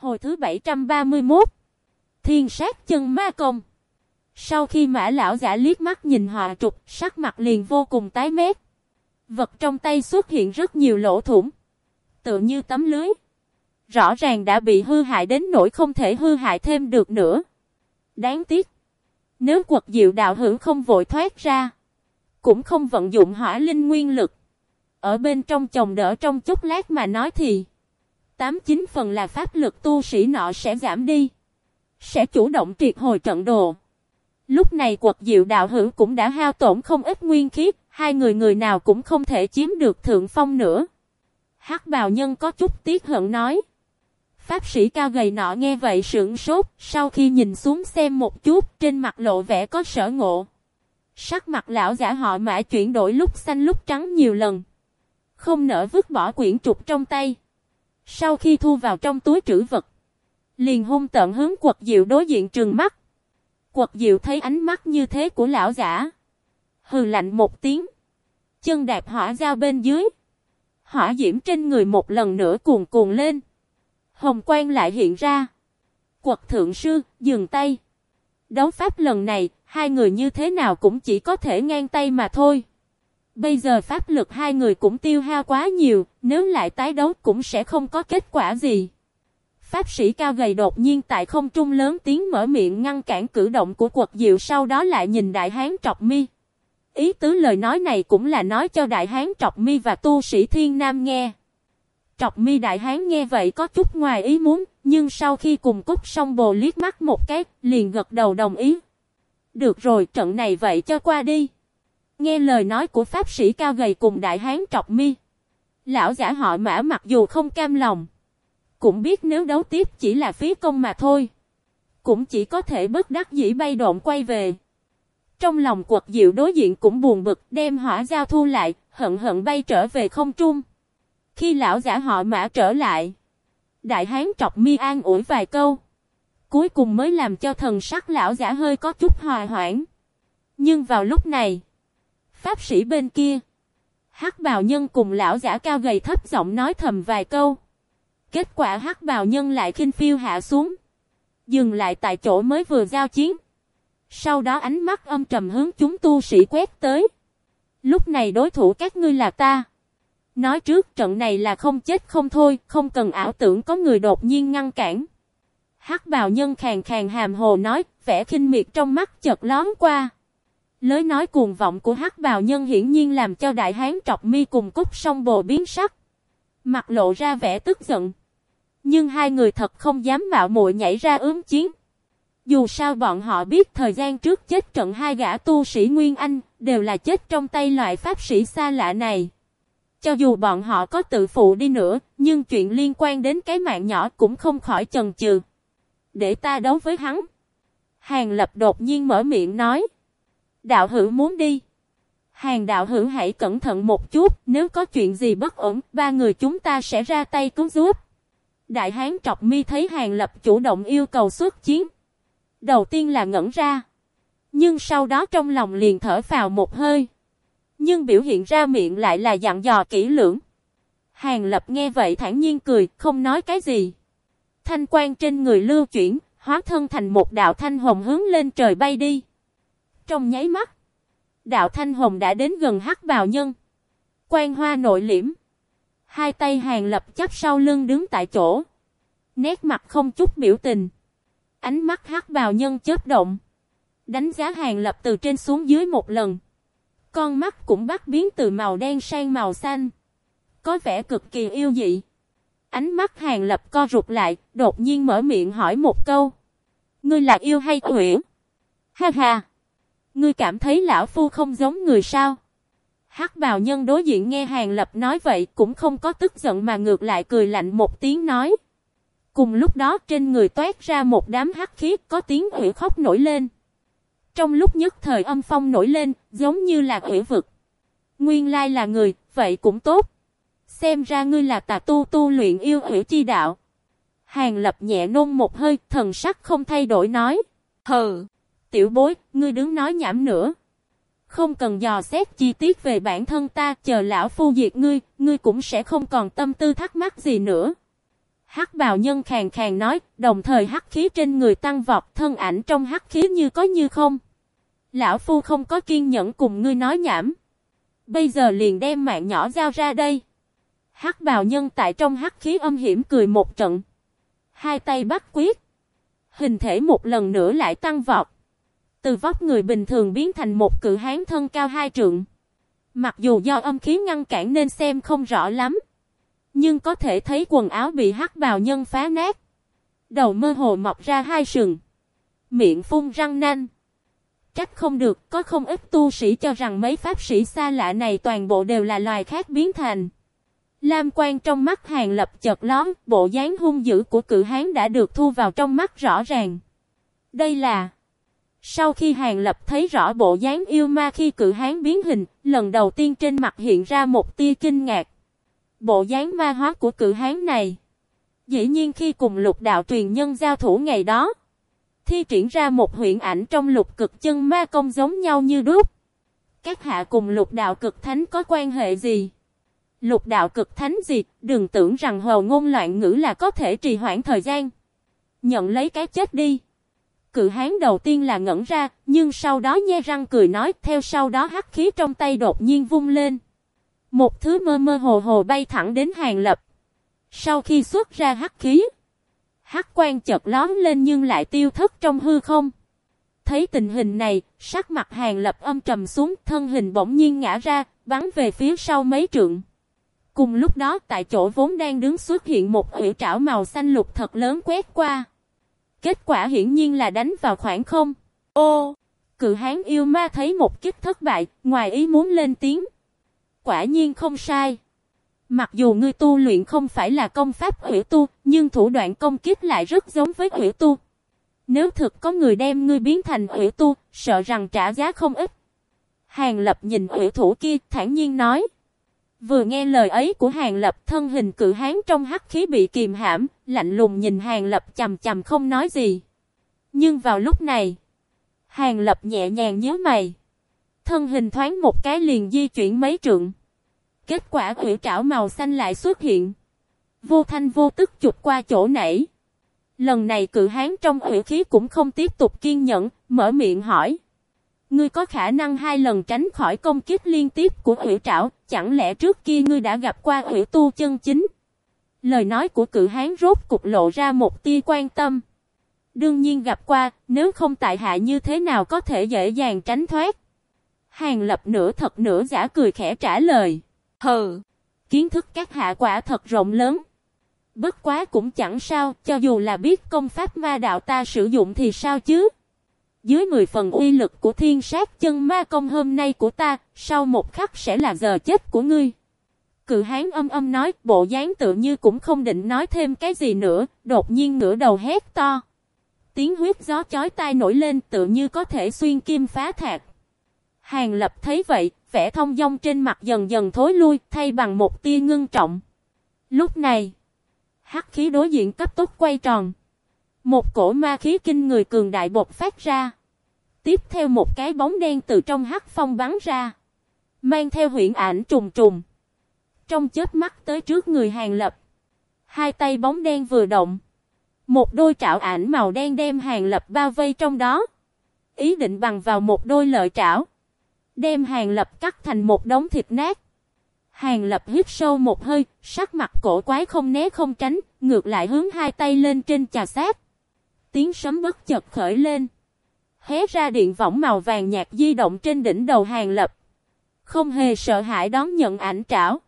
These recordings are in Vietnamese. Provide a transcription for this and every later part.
Hồi thứ 731 Thiên sát chân ma công Sau khi mã lão giả liếc mắt nhìn họa trục, sắc mặt liền vô cùng tái mét. Vật trong tay xuất hiện rất nhiều lỗ thủng. Tựa như tấm lưới. Rõ ràng đã bị hư hại đến nỗi không thể hư hại thêm được nữa. Đáng tiếc. Nếu quật diệu đạo hữu không vội thoát ra. Cũng không vận dụng hỏa linh nguyên lực. Ở bên trong chồng đỡ trong chút lát mà nói thì. Tám chín phần là pháp lực tu sĩ nọ sẽ giảm đi. Sẽ chủ động triệt hồi trận đồ. Lúc này quật diệu đạo hữu cũng đã hao tổn không ít nguyên khí, hai người người nào cũng không thể chiếm được thượng phong nữa. hắc bào nhân có chút tiếc hận nói. Pháp sĩ cao gầy nọ nghe vậy sững sốt, sau khi nhìn xuống xem một chút, trên mặt lộ vẻ có sở ngộ. Sắc mặt lão giả họ mã chuyển đổi lúc xanh lúc trắng nhiều lần. Không nỡ vứt bỏ quyển trục trong tay. Sau khi thu vào trong túi trữ vật, liền hung tận hướng quật diệu đối diện trừng mắt. Quật diệu thấy ánh mắt như thế của lão giả. Hừ lạnh một tiếng. Chân đạp hỏa dao bên dưới. Hỏa diễm trên người một lần nữa cuồn cuồn lên. Hồng quang lại hiện ra. Quật thượng sư, dừng tay. Đấu pháp lần này, hai người như thế nào cũng chỉ có thể ngang tay mà thôi. Bây giờ pháp lực hai người cũng tiêu hao quá nhiều, nếu lại tái đấu cũng sẽ không có kết quả gì. Pháp sĩ cao gầy đột nhiên tại không trung lớn tiếng mở miệng ngăn cản cử động của quật diệu sau đó lại nhìn đại hán trọc mi. Ý tứ lời nói này cũng là nói cho đại hán trọc mi và tu sĩ thiên nam nghe. Trọc mi đại hán nghe vậy có chút ngoài ý muốn, nhưng sau khi cùng cúc xong bồ liếc mắt một cái, liền gật đầu đồng ý. Được rồi trận này vậy cho qua đi. Nghe lời nói của pháp sĩ cao gầy cùng đại hán trọc mi. Lão giả họ mã mặc dù không cam lòng. Cũng biết nếu đấu tiếp chỉ là phí công mà thôi. Cũng chỉ có thể bất đắc dĩ bay độn quay về. Trong lòng quật diệu đối diện cũng buồn bực đem hỏa giao thu lại, hận hận bay trở về không trung. Khi lão giả họ mã trở lại, đại hán trọc mi an ủi vài câu. Cuối cùng mới làm cho thần sắc lão giả hơi có chút hòa hoãn. Nhưng vào lúc này, pháp sĩ bên kia, hắc bào nhân cùng lão giả cao gầy thấp giọng nói thầm vài câu. Kết quả hắc bào nhân lại khinh phiêu hạ xuống. Dừng lại tại chỗ mới vừa giao chiến. Sau đó ánh mắt âm trầm hướng chúng tu sĩ quét tới. Lúc này đối thủ các ngươi là ta. Nói trước trận này là không chết không thôi, không cần ảo tưởng có người đột nhiên ngăn cản. Hắc bào nhân khàn khàn hàm hồ nói, vẻ khinh miệt trong mắt chợt lón qua lời nói cuồng vọng của hắc bào nhân hiển nhiên làm cho đại hán trọc mi cùng cúc song bồ biến sắc. Mặt lộ ra vẻ tức giận. Nhưng hai người thật không dám mạo muội nhảy ra ướm chiến. Dù sao bọn họ biết thời gian trước chết trận hai gã tu sĩ Nguyên Anh, đều là chết trong tay loại pháp sĩ xa lạ này. Cho dù bọn họ có tự phụ đi nữa, nhưng chuyện liên quan đến cái mạng nhỏ cũng không khỏi chần chừ. Để ta đấu với hắn. Hàng lập đột nhiên mở miệng nói. Đạo hữu muốn đi. Hàng đạo hữu hãy cẩn thận một chút, nếu có chuyện gì bất ổn, ba người chúng ta sẽ ra tay cứu giúp. Đại hán trọc mi thấy hàng lập chủ động yêu cầu xuất chiến. Đầu tiên là ngẩn ra. Nhưng sau đó trong lòng liền thở vào một hơi. Nhưng biểu hiện ra miệng lại là dặn dò kỹ lưỡng. Hàng lập nghe vậy thản nhiên cười, không nói cái gì. Thanh quan trên người lưu chuyển, hóa thân thành một đạo thanh hồng hướng lên trời bay đi. Trong nháy mắt, đạo thanh hồng đã đến gần hắc bào nhân. Quan hoa nội liễm. Hai tay hàng lập chắp sau lưng đứng tại chỗ. Nét mặt không chút biểu tình. Ánh mắt hắc bào nhân chớp động. Đánh giá hàng lập từ trên xuống dưới một lần. Con mắt cũng bắt biến từ màu đen sang màu xanh. Có vẻ cực kỳ yêu dị. Ánh mắt hàng lập co rụt lại, đột nhiên mở miệng hỏi một câu. Ngươi là yêu hay quỷ? Ha ha! Ngươi cảm thấy lão phu không giống người sao? Hắc bào nhân đối diện nghe hàng lập nói vậy cũng không có tức giận mà ngược lại cười lạnh một tiếng nói. Cùng lúc đó trên người toát ra một đám hắc khí có tiếng ủy khóc nổi lên. Trong lúc nhất thời âm phong nổi lên, giống như là ủy vực. Nguyên lai là người, vậy cũng tốt. Xem ra ngươi là tà tu tu luyện yêu ủy chi đạo. Hàng lập nhẹ nôn một hơi, thần sắc không thay đổi nói. Hừ, tiểu bối, ngươi đứng nói nhảm nữa. Không cần dò xét chi tiết về bản thân ta, chờ lão phu diệt ngươi, ngươi cũng sẽ không còn tâm tư thắc mắc gì nữa. Hắc bào nhân khàn khàn nói, đồng thời hắc khí trên người tăng vọt, thân ảnh trong hắc khí như có như không. Lão phu không có kiên nhẫn cùng ngươi nói nhảm. Bây giờ liền đem mạng nhỏ giao ra đây. Hắc bào nhân tại trong hắc khí âm hiểm cười một trận. Hai tay bắt quyết. Hình thể một lần nữa lại tăng vọt. Từ vóc người bình thường biến thành một cự hán thân cao hai trượng. Mặc dù do âm khí ngăn cản nên xem không rõ lắm. Nhưng có thể thấy quần áo bị hắc bào nhân phá nát. Đầu mơ hồ mọc ra hai sừng. Miệng phun răng nanh. Trách không được, có không ít tu sĩ cho rằng mấy pháp sĩ xa lạ này toàn bộ đều là loài khác biến thành. Lam quan trong mắt hàng lập chợt lón, bộ dáng hung dữ của cự hán đã được thu vào trong mắt rõ ràng. Đây là... Sau khi hàng lập thấy rõ bộ dáng yêu ma khi cự hán biến hình, lần đầu tiên trên mặt hiện ra một tia kinh ngạc. Bộ dáng ma hóa của cự hán này. Dĩ nhiên khi cùng lục đạo truyền nhân giao thủ ngày đó. Thi triển ra một huyện ảnh trong lục cực chân ma công giống nhau như đúc. Các hạ cùng lục đạo cực thánh có quan hệ gì? Lục đạo cực thánh gì? Đừng tưởng rằng hồ ngôn loạn ngữ là có thể trì hoãn thời gian. Nhận lấy cái chết đi. Cự hán đầu tiên là ngẩn ra, nhưng sau đó nhe răng cười nói, theo sau đó hắc khí trong tay đột nhiên vung lên. Một thứ mơ mơ hồ hồ bay thẳng đến hàng lập. Sau khi xuất ra hắc khí, hắc quan chợt lón lên nhưng lại tiêu thất trong hư không. Thấy tình hình này, sắc mặt hàng lập âm trầm xuống, thân hình bỗng nhiên ngã ra, bắn về phía sau mấy trượng. Cùng lúc đó tại chỗ vốn đang đứng xuất hiện một ủy trảo màu xanh lục thật lớn quét qua. Kết quả hiển nhiên là đánh vào khoảng không. Ô! Cự hán yêu ma thấy một kích thất bại, ngoài ý muốn lên tiếng. Quả nhiên không sai. Mặc dù ngươi tu luyện không phải là công pháp hủy tu, nhưng thủ đoạn công kích lại rất giống với hủy tu. Nếu thực có người đem ngươi biến thành hủy tu, sợ rằng trả giá không ít. Hàng lập nhìn hủy thủ kia, thản nhiên nói. Vừa nghe lời ấy của Hàng Lập thân hình cự hán trong hắc khí bị kìm hãm, lạnh lùng nhìn Hàng Lập chầm chầm không nói gì. Nhưng vào lúc này, Hàng Lập nhẹ nhàng nhớ mày. Thân hình thoáng một cái liền di chuyển mấy trượng. Kết quả quỷ trảo màu xanh lại xuất hiện. Vô thanh vô tức chụp qua chỗ nãy. Lần này cự hán trong quỷ khí cũng không tiếp tục kiên nhẫn, mở miệng hỏi. Ngươi có khả năng hai lần tránh khỏi công kích liên tiếp của hủy trảo, chẳng lẽ trước kia ngươi đã gặp qua hủy tu chân chính? Lời nói của cự hán rốt cục lộ ra một tia quan tâm. Đương nhiên gặp qua, nếu không tại hạ như thế nào có thể dễ dàng tránh thoát. Hàng lập nửa thật nửa giả cười khẽ trả lời. Hừ, kiến thức các hạ quả thật rộng lớn. Bất quá cũng chẳng sao, cho dù là biết công pháp ma đạo ta sử dụng thì sao chứ? Dưới 10 phần uy lực của thiên sát chân ma công hôm nay của ta, sau một khắc sẽ là giờ chết của ngươi. Cự hán âm âm nói, bộ dáng tự như cũng không định nói thêm cái gì nữa, đột nhiên ngửa đầu hét to. Tiếng huyết gió chói tai nổi lên tự như có thể xuyên kim phá thạc. Hàng lập thấy vậy, vẻ thông dong trên mặt dần dần thối lui, thay bằng một tia ngưng trọng. Lúc này, hắc khí đối diện cấp tốc quay tròn. Một cổ ma khí kinh người cường đại bột phát ra. Tiếp theo một cái bóng đen từ trong hắc phong bắn ra. Mang theo huyện ảnh trùng trùng. Trong chết mắt tới trước người hàng lập. Hai tay bóng đen vừa động. Một đôi trảo ảnh màu đen đem hàng lập bao vây trong đó. Ý định bằng vào một đôi lợi trảo. Đem hàng lập cắt thành một đống thịt nát. Hàng lập hít sâu một hơi, sắc mặt cổ quái không né không tránh, ngược lại hướng hai tay lên trên trà sát. Tiếng sấm bất chợt khởi lên. Hé ra điện võng màu vàng nhạt di động trên đỉnh đầu hàng lập. Không hề sợ hãi đón nhận ảnh trảo.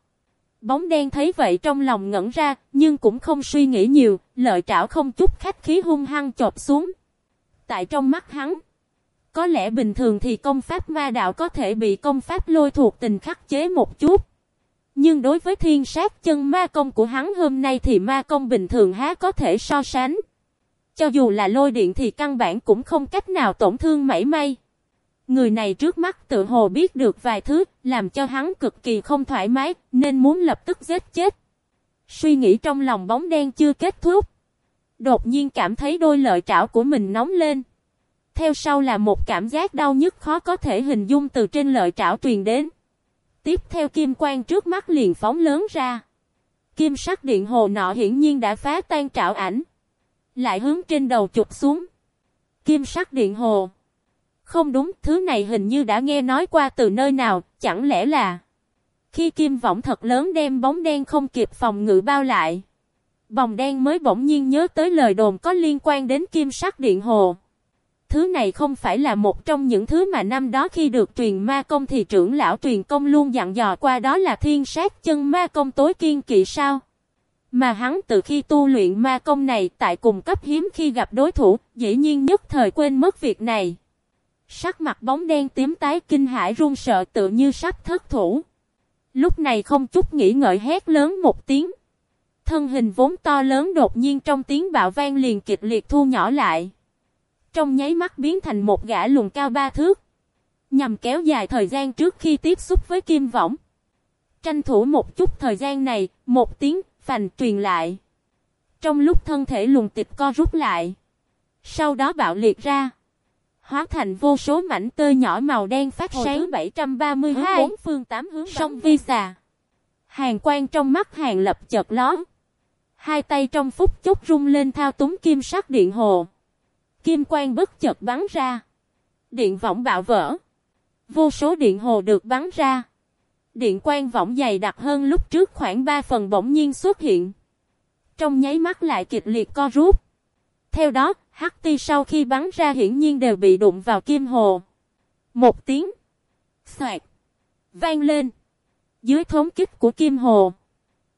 Bóng đen thấy vậy trong lòng ngẩn ra, nhưng cũng không suy nghĩ nhiều, lợi trảo không chút khách khí hung hăng chộp xuống. Tại trong mắt hắn, có lẽ bình thường thì công pháp ma đạo có thể bị công pháp lôi thuộc tình khắc chế một chút. Nhưng đối với thiên sát chân ma công của hắn hôm nay thì ma công bình thường há có thể so sánh. Cho dù là lôi điện thì căn bản cũng không cách nào tổn thương mảy may. Người này trước mắt tự hồ biết được vài thứ, làm cho hắn cực kỳ không thoải mái, nên muốn lập tức giết chết. Suy nghĩ trong lòng bóng đen chưa kết thúc. Đột nhiên cảm thấy đôi lợi trảo của mình nóng lên. Theo sau là một cảm giác đau nhức khó có thể hình dung từ trên lợi trảo truyền đến. Tiếp theo kim quang trước mắt liền phóng lớn ra. Kim sắc điện hồ nọ hiển nhiên đã phá tan trảo ảnh. Lại hướng trên đầu chụp xuống. Kim sắc điện hồ. Không đúng, thứ này hình như đã nghe nói qua từ nơi nào, chẳng lẽ là... Khi kim võng thật lớn đem bóng đen không kịp phòng ngự bao lại. Bồng đen mới bỗng nhiên nhớ tới lời đồn có liên quan đến kim sắc điện hồ. Thứ này không phải là một trong những thứ mà năm đó khi được truyền ma công thì trưởng lão truyền công luôn dặn dò qua đó là thiên sát chân ma công tối kiên kỵ sao. Mà hắn từ khi tu luyện ma công này tại cùng cấp hiếm khi gặp đối thủ, dĩ nhiên nhất thời quên mất việc này. Sắc mặt bóng đen tím tái kinh hãi run sợ tự như sắp thất thủ. Lúc này không chút nghĩ ngợi hét lớn một tiếng. Thân hình vốn to lớn đột nhiên trong tiếng bạo vang liền kịch liệt thu nhỏ lại. Trong nháy mắt biến thành một gã lùn cao ba thước. Nhằm kéo dài thời gian trước khi tiếp xúc với kim võng. Tranh thủ một chút thời gian này, một tiếng phành truyền lại. Trong lúc thân thể lùn tịch co rút lại. Sau đó bạo liệt ra. Hóa thành vô số mảnh tơ nhỏ màu đen phát Hồi sáng 732 bốn phương tám hướng sông vi xà. Hàng quan trong mắt hàng lập chợt lón. Hai tay trong phút chốc rung lên thao túng kim sắc điện hồ. Kim quang bất chợt bắn ra. Điện võng bạo vỡ. Vô số điện hồ được bắn ra. Điện quang võng dày đặc hơn lúc trước khoảng 3 phần bỗng nhiên xuất hiện. Trong nháy mắt lại kịch liệt co rút. Theo đó, hắc ti sau khi bắn ra hiển nhiên đều bị đụng vào kim hồ. Một tiếng. Xoạt. Vang lên. Dưới thống kích của kim hồ.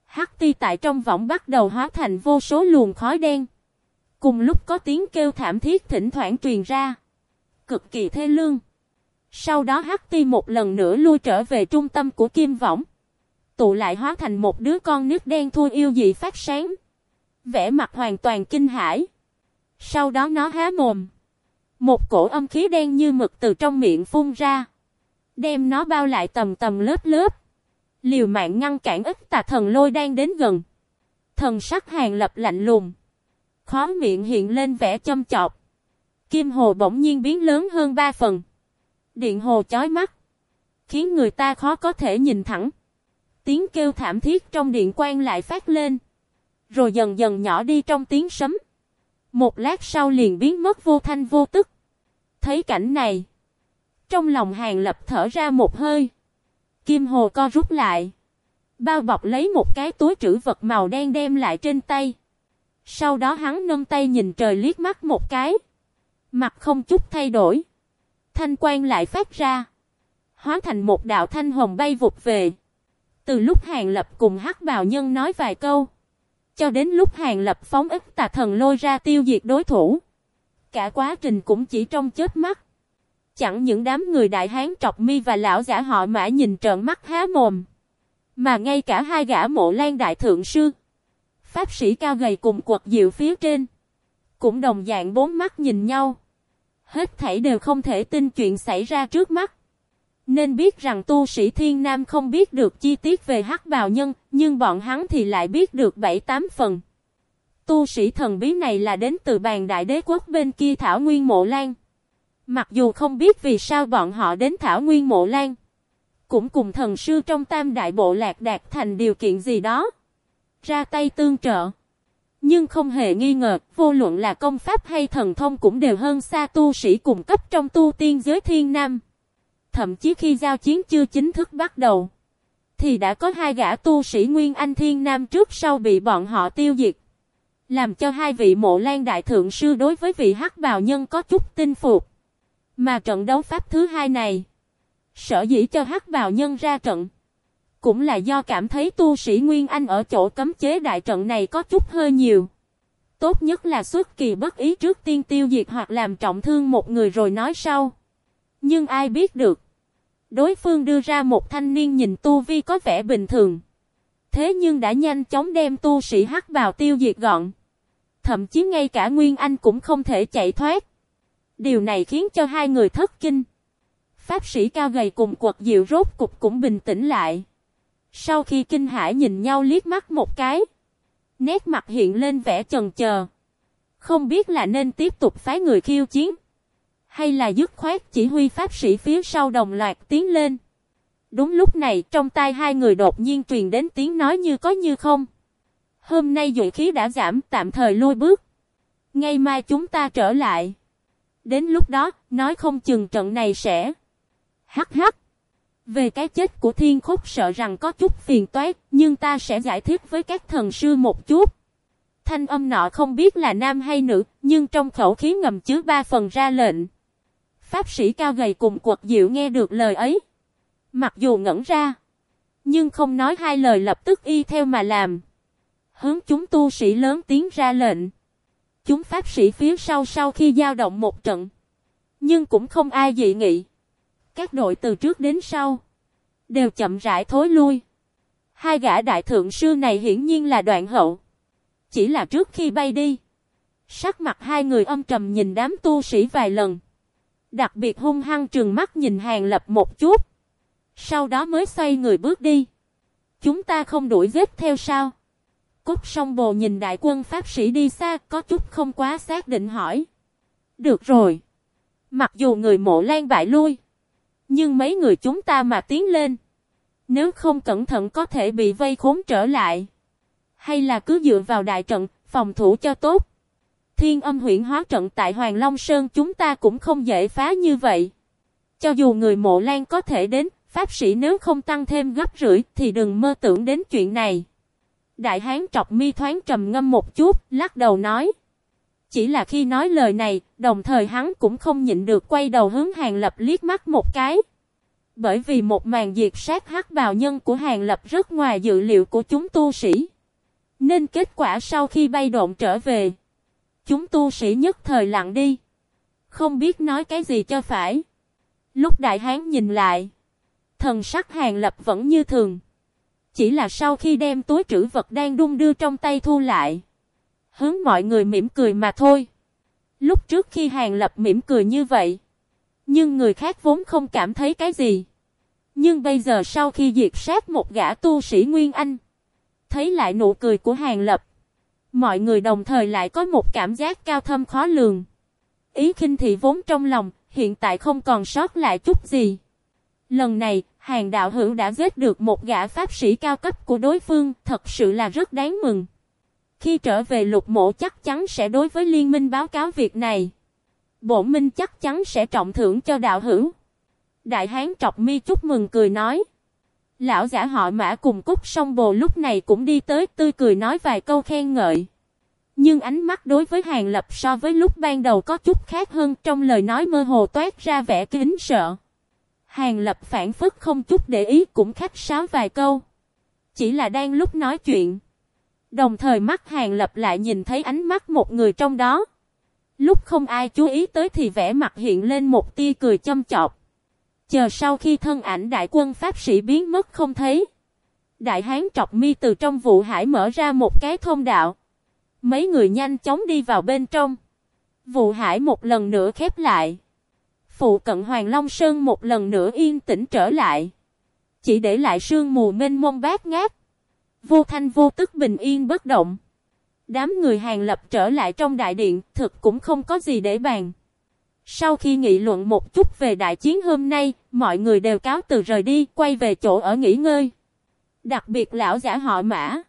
Hắc ti tại trong võng bắt đầu hóa thành vô số luồng khói đen. Cùng lúc có tiếng kêu thảm thiết thỉnh thoảng truyền ra. Cực kỳ thê lương. Sau đó hắc ti một lần nữa lui trở về trung tâm của kim võng. Tụ lại hóa thành một đứa con nước đen thua yêu dị phát sáng. Vẻ mặt hoàn toàn kinh hãi. Sau đó nó há mồm. Một cổ âm khí đen như mực từ trong miệng phun ra. Đem nó bao lại tầm tầm lớp lớp. Liều mạng ngăn cản ít tà thần lôi đang đến gần. Thần sắc hàng lập lạnh lùng. Khó miệng hiện lên vẻ châm chọc. Kim hồ bỗng nhiên biến lớn hơn ba phần. Điện hồ chói mắt. Khiến người ta khó có thể nhìn thẳng. Tiếng kêu thảm thiết trong điện quan lại phát lên. Rồi dần dần nhỏ đi trong tiếng sấm. Một lát sau liền biến mất vô thanh vô tức. Thấy cảnh này. Trong lòng hàng lập thở ra một hơi. Kim hồ co rút lại. Bao bọc lấy một cái túi trữ vật màu đen đem lại trên tay. Sau đó hắn nâng tay nhìn trời liếc mắt một cái. Mặt không chút thay đổi. Thanh quan lại phát ra. Hóa thành một đạo thanh hồng bay vụt về. Từ lúc hàng lập cùng hắc bào nhân nói vài câu. Cho đến lúc hàng lập phóng ức tà thần lôi ra tiêu diệt đối thủ. Cả quá trình cũng chỉ trong chết mắt. Chẳng những đám người đại hán trọc mi và lão giả họ mã nhìn trợn mắt há mồm. Mà ngay cả hai gã mộ lan đại thượng sư. Pháp sĩ cao gầy cùng quật diệu phía trên. Cũng đồng dạng bốn mắt nhìn nhau. Hết thảy đều không thể tin chuyện xảy ra trước mắt. Nên biết rằng tu sĩ thiên nam không biết được chi tiết về hắc bào nhân, nhưng bọn hắn thì lại biết được 7-8 phần. Tu sĩ thần bí này là đến từ bàn đại đế quốc bên kia Thảo Nguyên Mộ Lan. Mặc dù không biết vì sao bọn họ đến Thảo Nguyên Mộ Lan. Cũng cùng thần sư trong tam đại bộ lạc đạt thành điều kiện gì đó. Ra tay tương trợ. Nhưng không hề nghi ngờ, vô luận là công pháp hay thần thông cũng đều hơn xa tu sĩ cùng cấp trong tu tiên giới thiên nam. Thậm chí khi giao chiến chưa chính thức bắt đầu, thì đã có hai gã tu sĩ Nguyên Anh Thiên Nam trước sau bị bọn họ tiêu diệt. Làm cho hai vị mộ lan đại thượng sư đối với vị hắc bào nhân có chút tin phục. Mà trận đấu pháp thứ hai này, sở dĩ cho hắc bào nhân ra trận, cũng là do cảm thấy tu sĩ Nguyên Anh ở chỗ cấm chế đại trận này có chút hơi nhiều. Tốt nhất là xuất kỳ bất ý trước tiên tiêu diệt hoặc làm trọng thương một người rồi nói sau. Nhưng ai biết được. Đối phương đưa ra một thanh niên nhìn tu vi có vẻ bình thường. Thế nhưng đã nhanh chóng đem tu sĩ hắc vào tiêu diệt gọn. Thậm chí ngay cả Nguyên Anh cũng không thể chạy thoát. Điều này khiến cho hai người thất kinh. Pháp sĩ cao gầy cùng quật diệu rốt cục cũng bình tĩnh lại. Sau khi kinh hãi nhìn nhau liếc mắt một cái. Nét mặt hiện lên vẻ chần chờ. Không biết là nên tiếp tục phái người khiêu chiến. Hay là dứt khoát chỉ huy pháp sĩ phía sau đồng loạt tiến lên. Đúng lúc này trong tai hai người đột nhiên truyền đến tiếng nói như có như không. Hôm nay dụ khí đã giảm, tạm thời lôi bước. Ngay mai chúng ta trở lại. Đến lúc đó, nói không chừng trận này sẽ... Hắc hắc. Về cái chết của thiên khúc sợ rằng có chút phiền toái, nhưng ta sẽ giải thích với các thần sư một chút. Thanh âm nọ không biết là nam hay nữ, nhưng trong khẩu khí ngầm chứa ba phần ra lệnh. Pháp sĩ cao gầy cùng quật diệu nghe được lời ấy. Mặc dù ngẩn ra, nhưng không nói hai lời lập tức y theo mà làm. Hướng chúng tu sĩ lớn tiếng ra lệnh. Chúng pháp sĩ phía sau sau khi giao động một trận. Nhưng cũng không ai dị nghị. Các đội từ trước đến sau. Đều chậm rãi thối lui. Hai gã đại thượng sư này hiển nhiên là đoạn hậu. Chỉ là trước khi bay đi. Sắc mặt hai người âm trầm nhìn đám tu sĩ vài lần. Đặc biệt hung hăng trừng mắt nhìn hàng lập một chút. Sau đó mới xoay người bước đi. Chúng ta không đuổi giết theo sao? Cúc song bồ nhìn đại quân pháp sĩ đi xa, có chút không quá xác định hỏi. Được rồi. Mặc dù người mộ lan bại lui. Nhưng mấy người chúng ta mà tiến lên. Nếu không cẩn thận có thể bị vây khốn trở lại. Hay là cứ dựa vào đại trận, phòng thủ cho tốt. Thiên âm huyện hóa trận tại Hoàng Long Sơn chúng ta cũng không dễ phá như vậy. Cho dù người mộ lan có thể đến, pháp sĩ nếu không tăng thêm gấp rưỡi thì đừng mơ tưởng đến chuyện này. Đại hán trọc mi thoáng trầm ngâm một chút, lắc đầu nói. Chỉ là khi nói lời này, đồng thời hắn cũng không nhịn được quay đầu hướng hàng lập liếc mắt một cái. Bởi vì một màn diệt sát hắc bào nhân của hàng lập rất ngoài dự liệu của chúng tu sĩ. Nên kết quả sau khi bay độn trở về, chúng tu sĩ nhất thời lặng đi. Không biết nói cái gì cho phải. Lúc đại hán nhìn lại, thần sắc hàng lập vẫn như thường. Chỉ là sau khi đem túi trữ vật đang đung đưa trong tay thu lại. Hướng mọi người mỉm cười mà thôi. Lúc trước khi hàng lập mỉm cười như vậy. Nhưng người khác vốn không cảm thấy cái gì. Nhưng bây giờ sau khi diệt sát một gã tu sĩ Nguyên Anh. Thấy lại nụ cười của hàng lập. Mọi người đồng thời lại có một cảm giác cao thâm khó lường. Ý khinh thị vốn trong lòng, hiện tại không còn sót lại chút gì. Lần này, hàng đạo hữu đã giết được một gã pháp sĩ cao cấp của đối phương, thật sự là rất đáng mừng. Khi trở về lục mộ chắc chắn sẽ đối với liên minh báo cáo việc này. Bộ minh chắc chắn sẽ trọng thưởng cho đạo hữu. Đại hán trọc mi chúc mừng cười nói. Lão giả họ mã cùng cúc song bồ lúc này cũng đi tới tươi cười nói vài câu khen ngợi. Nhưng ánh mắt đối với hàng lập so với lúc ban đầu có chút khác hơn trong lời nói mơ hồ toát ra vẻ kính sợ. Hàng lập phản phức không chút để ý cũng khách sáo vài câu. Chỉ là đang lúc nói chuyện. Đồng thời mắt hàng lập lại nhìn thấy ánh mắt một người trong đó. Lúc không ai chú ý tới thì vẻ mặt hiện lên một tia cười châm chọc. Chờ sau khi thân ảnh đại quân Pháp sĩ biến mất không thấy. Đại hán trọc mi từ trong vụ hải mở ra một cái thông đạo. Mấy người nhanh chóng đi vào bên trong. Vụ hải một lần nữa khép lại. Phụ cận Hoàng Long Sơn một lần nữa yên tĩnh trở lại. Chỉ để lại sương mù mênh mông bát ngát. Vô thanh vô tức bình yên bất động. Đám người hàng lập trở lại trong đại điện, thực cũng không có gì để bàn. Sau khi nghị luận một chút về đại chiến hôm nay, mọi người đều cáo từ rời đi, quay về chỗ ở nghỉ ngơi. Đặc biệt lão giả họ mã.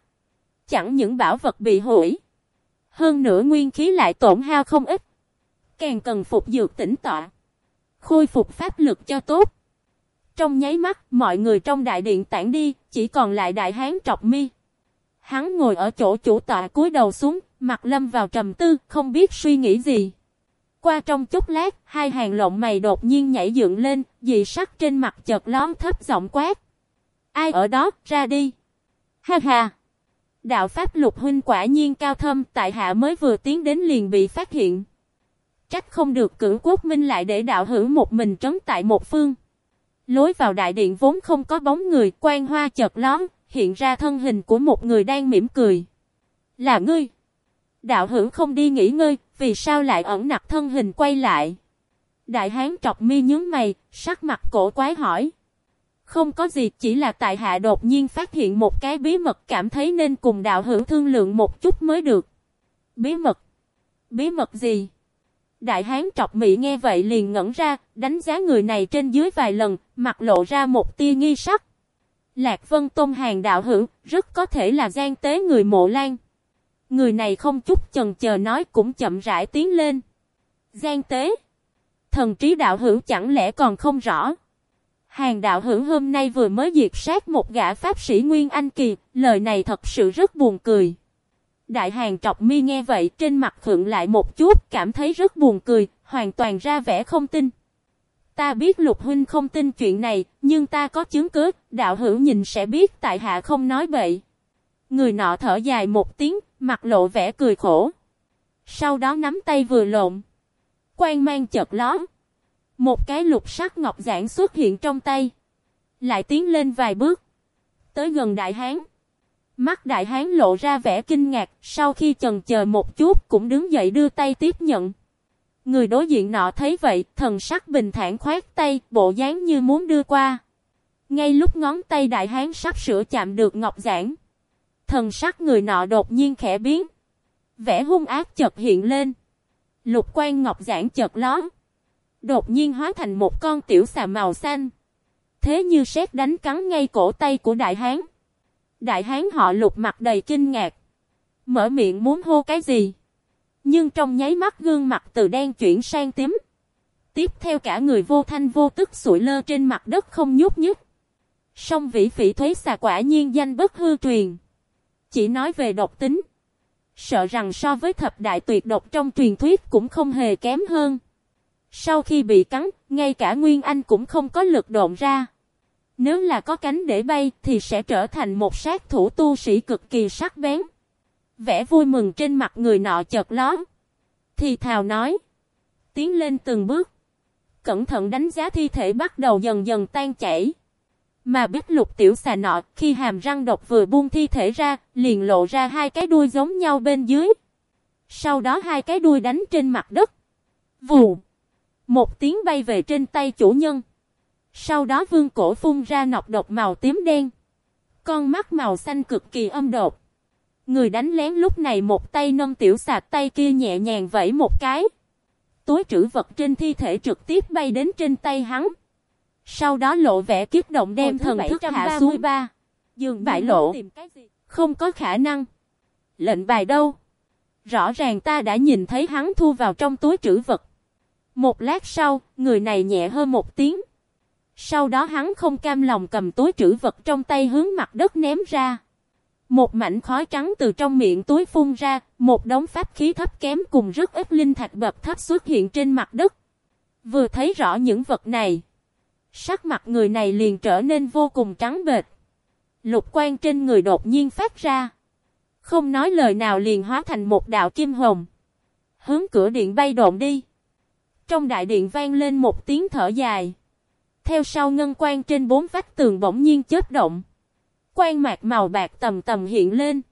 Chẳng những bảo vật bị hủy. Hơn nữa nguyên khí lại tổn hao không ít. Càng cần phục dược tỉnh tọa. Khôi phục pháp lực cho tốt. Trong nháy mắt, mọi người trong đại điện tản đi, chỉ còn lại đại hán trọc mi. Hắn ngồi ở chỗ chủ tọa cúi đầu xuống, mặt lâm vào trầm tư, không biết suy nghĩ gì. Qua trong chút lát, hai hàng lộng mày đột nhiên nhảy dựng lên, dị sắc trên mặt chợt lón thấp giọng quát. Ai ở đó, ra đi. Ha ha. Đạo Pháp lục huynh quả nhiên cao thâm, tại hạ mới vừa tiến đến liền bị phát hiện. Trách không được cử quốc minh lại để đạo hữu một mình trấn tại một phương. Lối vào đại điện vốn không có bóng người, quan hoa chợt lón, hiện ra thân hình của một người đang mỉm cười. Là ngươi. Đạo hữu không đi nghỉ ngơi, vì sao lại ẩn nặc thân hình quay lại? Đại hán trọc mi nhướng mày, sắc mặt cổ quái hỏi. Không có gì, chỉ là tại hạ đột nhiên phát hiện một cái bí mật cảm thấy nên cùng đạo hữu thương lượng một chút mới được. Bí mật? Bí mật gì? Đại hán trọc mỹ nghe vậy liền ngẩn ra, đánh giá người này trên dưới vài lần, mặt lộ ra một tia nghi sắc. Lạc Vân Tôn hàng đạo hữu, rất có thể là gian tế người mộ lan. Người này không chút chần chờ nói cũng chậm rãi tiến lên. Gian tế. Thần trí đạo hữu chẳng lẽ còn không rõ. Hàng đạo hữu hôm nay vừa mới diệt sát một gã pháp sĩ Nguyên Anh Kỳ, lời này thật sự rất buồn cười. Đại hàng trọc mi nghe vậy trên mặt khượng lại một chút, cảm thấy rất buồn cười, hoàn toàn ra vẻ không tin. Ta biết lục huynh không tin chuyện này, nhưng ta có chứng cứ, đạo hữu nhìn sẽ biết tại hạ không nói bậy. Người nọ thở dài một tiếng, mặt lộ vẻ cười khổ. Sau đó nắm tay vừa lộn. Quang mang chợt ló. Một cái lục sắc ngọc giản xuất hiện trong tay. Lại tiến lên vài bước. Tới gần đại hán. Mắt đại hán lộ ra vẻ kinh ngạc, sau khi chần chờ một chút cũng đứng dậy đưa tay tiếp nhận. Người đối diện nọ thấy vậy, thần sắc bình thản khoát tay, bộ dáng như muốn đưa qua. Ngay lúc ngón tay đại hán sắp sửa chạm được ngọc giản. Thần sắc người nọ đột nhiên khẽ biến. Vẻ hung ác chợt hiện lên. Lục quan ngọc giản chợt ló. Đột nhiên hóa thành một con tiểu xà màu xanh. Thế như sét đánh cắn ngay cổ tay của đại hán. Đại hán họ lục mặt đầy kinh ngạc. Mở miệng muốn hô cái gì. Nhưng trong nháy mắt gương mặt từ đen chuyển sang tím. Tiếp theo cả người vô thanh vô tức sụi lơ trên mặt đất không nhúc nhích. Song vĩ phỉ thuế xà quả nhiên danh bất hư truyền. Chỉ nói về độc tính. Sợ rằng so với thập đại tuyệt độc trong truyền thuyết cũng không hề kém hơn. Sau khi bị cắn, ngay cả Nguyên Anh cũng không có lực độn ra. Nếu là có cánh để bay thì sẽ trở thành một sát thủ tu sĩ cực kỳ sắc bén. Vẻ vui mừng trên mặt người nọ chợt lón. Thì thào nói. Tiến lên từng bước. Cẩn thận đánh giá thi thể bắt đầu dần dần tan chảy. Mà biết lục tiểu xà nọ khi hàm răng độc vừa buông thi thể ra, liền lộ ra hai cái đuôi giống nhau bên dưới. Sau đó hai cái đuôi đánh trên mặt đất. Vù. Một tiếng bay về trên tay chủ nhân. Sau đó vương cổ phun ra nọc độc màu tím đen. Con mắt màu xanh cực kỳ âm độc. Người đánh lén lúc này một tay nâng tiểu sạc tay kia nhẹ nhàng vẫy một cái. Túi trữ vật trên thi thể trực tiếp bay đến trên tay hắn. Sau đó lộ vẻ kiếp động đem thần thức hạ xuống ba. Dương bại lộ. Không có khả năng. Lệnh bài đâu? Rõ ràng ta đã nhìn thấy hắn thu vào trong túi trữ vật. Một lát sau, người này nhẹ hơn một tiếng. Sau đó hắn không cam lòng cầm túi trữ vật trong tay hướng mặt đất ném ra. Một mảnh khói trắng từ trong miệng túi phun ra, một đống pháp khí thấp kém cùng rất ít linh thạch bập thấp xuất hiện trên mặt đất. Vừa thấy rõ những vật này, sắc mặt người này liền trở nên vô cùng trắng bệch. Lục quan trên người đột nhiên phát ra. Không nói lời nào liền hóa thành một đạo kim hồng. Hướng cửa điện bay độn đi. Trong đại điện vang lên một tiếng thở dài. Theo sau ngân quan trên bốn vách tường bỗng nhiên chớp động. Quan mạc màu bạc tầm tầm hiện lên.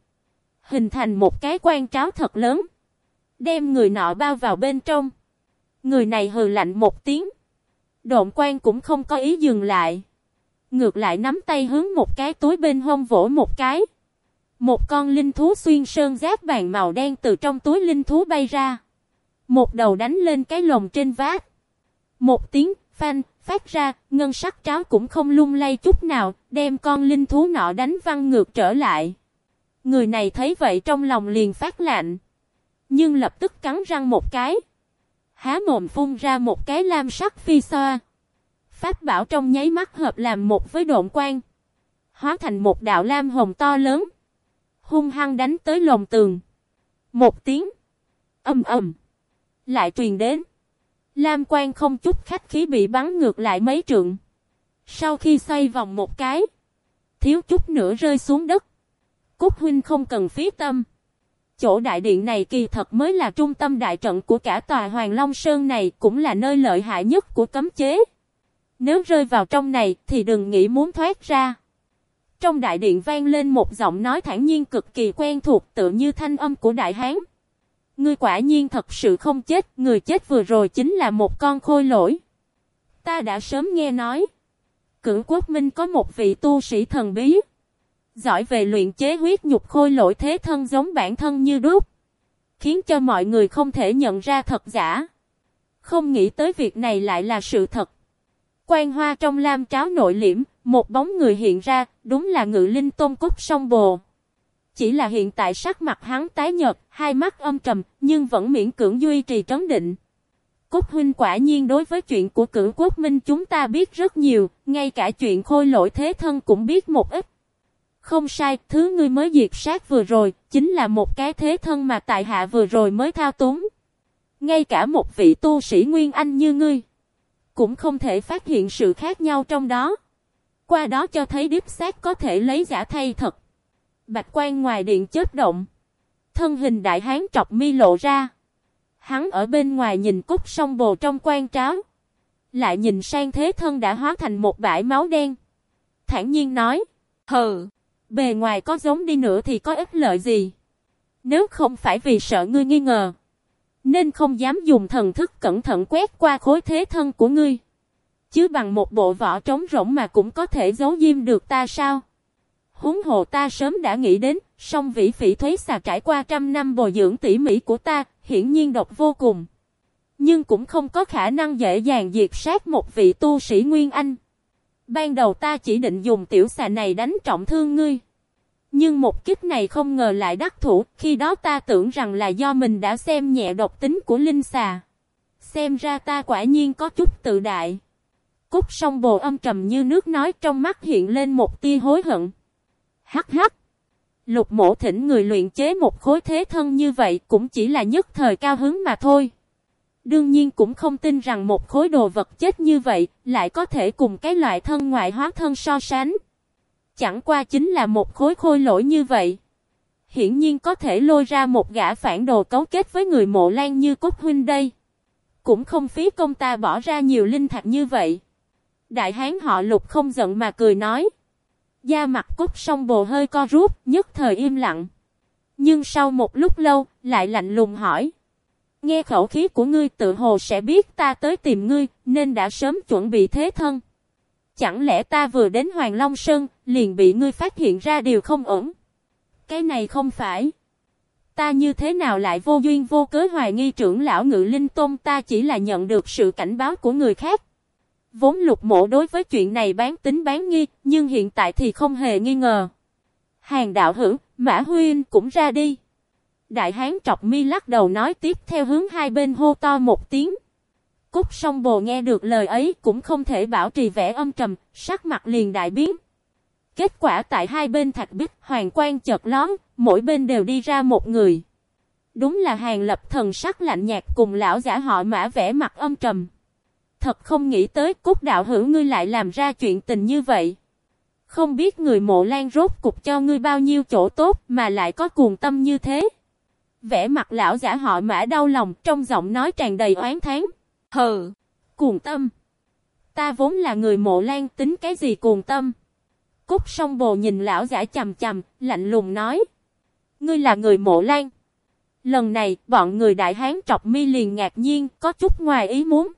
Hình thành một cái quan tráo thật lớn. Đem người nọ bao vào bên trong. Người này hừ lạnh một tiếng. Độn quan cũng không có ý dừng lại. Ngược lại nắm tay hướng một cái túi bên hông vỗ một cái. Một con linh thú xuyên sơn giáp vàng màu đen từ trong túi linh thú bay ra. Một đầu đánh lên cái lồng trên vát. Một tiếng phanh phát ra, ngân sắc tráo cũng không lung lay chút nào, đem con linh thú nọ đánh văng ngược trở lại. Người này thấy vậy trong lòng liền phát lạnh. Nhưng lập tức cắn răng một cái. Há mồm phun ra một cái lam sắc phi xoa. Pháp bảo trong nháy mắt hợp làm một với độn quan. Hóa thành một đạo lam hồng to lớn. Hung hăng đánh tới lồng tường. Một tiếng. ầm ầm. Lại truyền đến. Lam quan không chút khách khí bị bắn ngược lại mấy trượng. Sau khi xoay vòng một cái. Thiếu chút nữa rơi xuống đất. Cúc huynh không cần phí tâm. Chỗ đại điện này kỳ thật mới là trung tâm đại trận của cả tòa Hoàng Long Sơn này, cũng là nơi lợi hại nhất của cấm chế. Nếu rơi vào trong này thì đừng nghĩ muốn thoát ra. Trong đại điện vang lên một giọng nói thản nhiên cực kỳ quen thuộc tự như thanh âm của đại hán. Ngươi quả nhiên thật sự không chết, người chết vừa rồi chính là một con khôi lỗi. Ta đã sớm nghe nói. Cửu quốc minh có một vị tu sĩ thần bí. Giỏi về luyện chế huyết nhục khôi lỗi thế thân giống bản thân như đúc. Khiến cho mọi người không thể nhận ra thật giả. Không nghĩ tới việc này lại là sự thật. Quan hoa trong lam tráo nội liễm, một bóng người hiện ra, đúng là ngự linh tôn cốt Song bồ. Chỉ là hiện tại sắc mặt hắn tái nhợt, hai mắt âm trầm, nhưng vẫn miễn cưỡng duy trì trấn định. Cúc huynh quả nhiên đối với chuyện của cửu quốc minh chúng ta biết rất nhiều, ngay cả chuyện khôi lỗi thế thân cũng biết một ít. Không sai, thứ ngươi mới diệt sát vừa rồi, chính là một cái thế thân mà tại hạ vừa rồi mới thao túng. Ngay cả một vị tu sĩ Nguyên Anh như ngươi, cũng không thể phát hiện sự khác nhau trong đó. Qua đó cho thấy điếp sát có thể lấy giả thay thật. Bạch quan ngoài điện chết động. Thân hình đại hán trọc mi lộ ra. Hắn ở bên ngoài nhìn cúc sông bồ trong quan tráo. Lại nhìn sang thế thân đã hóa thành một bãi máu đen. Thản nhiên nói. Hừ. Bề ngoài có giống đi nữa thì có ích lợi gì. Nếu không phải vì sợ ngươi nghi ngờ. Nên không dám dùng thần thức cẩn thận quét qua khối thế thân của ngươi. Chứ bằng một bộ vỏ trống rỗng mà cũng có thể giấu diêm được ta sao? Huống hồ ta sớm đã nghĩ đến, song vĩ phỉ thuế xà trải qua trăm năm bồi dưỡng tỉ mỉ của ta, hiển nhiên độc vô cùng. Nhưng cũng không có khả năng dễ dàng diệt sát một vị tu sĩ Nguyên Anh. Ban đầu ta chỉ định dùng tiểu xà này đánh trọng thương ngươi. Nhưng một kích này không ngờ lại đắc thủ, khi đó ta tưởng rằng là do mình đã xem nhẹ độc tính của linh xà. Xem ra ta quả nhiên có chút tự đại. Cúc song bồ âm trầm như nước nói trong mắt hiện lên một tia hối hận. Hắc hắc. Lục mổ thỉnh người luyện chế một khối thế thân như vậy cũng chỉ là nhất thời cao hứng mà thôi. Đương nhiên cũng không tin rằng một khối đồ vật chết như vậy lại có thể cùng cái loại thân ngoại hóa thân so sánh. Chẳng qua chính là một khối khôi lỗi như vậy. Hiển nhiên có thể lôi ra một gã phản đồ cấu kết với người mộ lan như cốt huynh đây. Cũng không phí công ta bỏ ra nhiều linh thạch như vậy. Đại hán họ lục không giận mà cười nói. Da mặt cốt song bồ hơi co rút, nhất thời im lặng. Nhưng sau một lúc lâu, lại lạnh lùng hỏi. Nghe khẩu khí của ngươi tự hồ sẽ biết ta tới tìm ngươi, nên đã sớm chuẩn bị thế thân. Chẳng lẽ ta vừa đến Hoàng Long Sơn, liền bị ngươi phát hiện ra điều không ổn? Cái này không phải. Ta như thế nào lại vô duyên vô cớ hoài nghi trưởng lão ngự linh tôn ta chỉ là nhận được sự cảnh báo của người khác. Vốn lục mộ đối với chuyện này bán tính bán nghi, nhưng hiện tại thì không hề nghi ngờ. Hàng đạo hữu, Mã Huyên cũng ra đi. Đại hán trọc mi lắc đầu nói tiếp theo hướng hai bên hô to một tiếng. Cúc song bồ nghe được lời ấy cũng không thể bảo trì vẻ âm trầm, sắc mặt liền đại biến. Kết quả tại hai bên thạch bích hoàng quan chợt lón, mỗi bên đều đi ra một người. Đúng là hàng lập thần sắc lạnh nhạt cùng lão giả họ mã vẻ mặt âm trầm. Thật không nghĩ tới cúc đạo hữu ngươi lại làm ra chuyện tình như vậy. Không biết người mộ lan rốt cục cho ngươi bao nhiêu chỗ tốt mà lại có cuồng tâm như thế. Vẻ mặt lão giả họ mã đau lòng trong giọng nói tràn đầy oán tháng. Hừ, cuồng tâm. Ta vốn là người mộ lan tính cái gì cuồng tâm. Cúc song bồ nhìn lão giả chầm chầm, lạnh lùng nói. Ngươi là người mộ lan. Lần này, bọn người đại hán trọc mi liền ngạc nhiên, có chút ngoài ý muốn.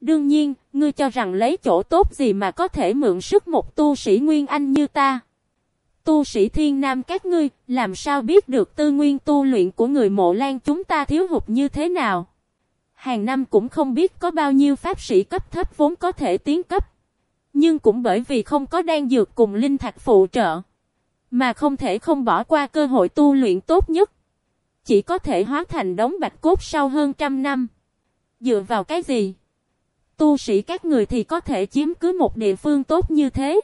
Đương nhiên, ngươi cho rằng lấy chỗ tốt gì mà có thể mượn sức một tu sĩ Nguyên Anh như ta. Tu sĩ thiên nam các ngươi, làm sao biết được tư nguyên tu luyện của người mộ lan chúng ta thiếu hụt như thế nào. Hàng năm cũng không biết có bao nhiêu pháp sĩ cấp thấp vốn có thể tiến cấp. Nhưng cũng bởi vì không có đan dược cùng linh thạch phụ trợ. Mà không thể không bỏ qua cơ hội tu luyện tốt nhất. Chỉ có thể hóa thành đống bạch cốt sau hơn trăm năm. Dựa vào cái gì? Tu sĩ các người thì có thể chiếm cứ một địa phương tốt như thế.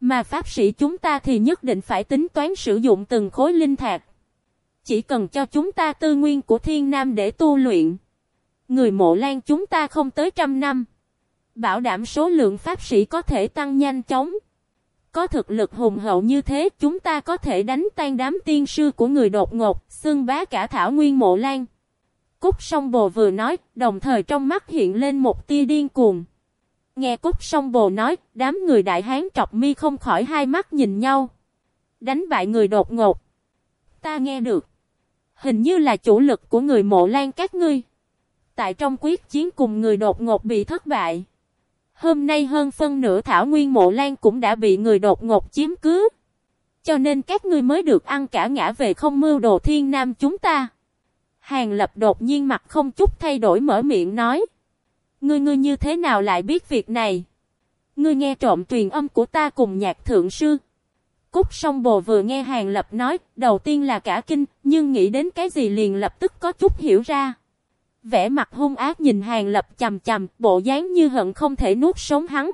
Mà pháp sĩ chúng ta thì nhất định phải tính toán sử dụng từng khối linh thạch. Chỉ cần cho chúng ta tư nguyên của thiên nam để tu luyện. Người mộ lan chúng ta không tới trăm năm. Bảo đảm số lượng pháp sĩ có thể tăng nhanh chóng. Có thực lực hùng hậu như thế chúng ta có thể đánh tan đám tiên sư của người đột ngột, xưng bá cả thảo nguyên mộ lan. Cúc song bồ vừa nói, đồng thời trong mắt hiện lên một tia điên cuồng. Nghe Cúc song bồ nói, đám người đại hán trọc mi không khỏi hai mắt nhìn nhau. Đánh bại người đột ngột. Ta nghe được. Hình như là chủ lực của người mộ lan các ngươi. Tại trong quyết chiến cùng người đột ngột bị thất bại. Hôm nay hơn phân nửa thảo nguyên mộ lan cũng đã bị người đột ngột chiếm cứ. Cho nên các ngươi mới được ăn cả ngã về không mưu đồ thiên nam chúng ta. Hàng lập đột nhiên mặt không chút thay đổi mở miệng nói. Ngươi ngươi như thế nào lại biết việc này? Ngươi nghe trộm truyền âm của ta cùng nhạc thượng sư. Cúc song bồ vừa nghe Hàng Lập nói, đầu tiên là cả kinh, nhưng nghĩ đến cái gì liền lập tức có chút hiểu ra. Vẻ mặt hung ác nhìn Hàng Lập chầm chầm, bộ dáng như hận không thể nuốt sống hắn.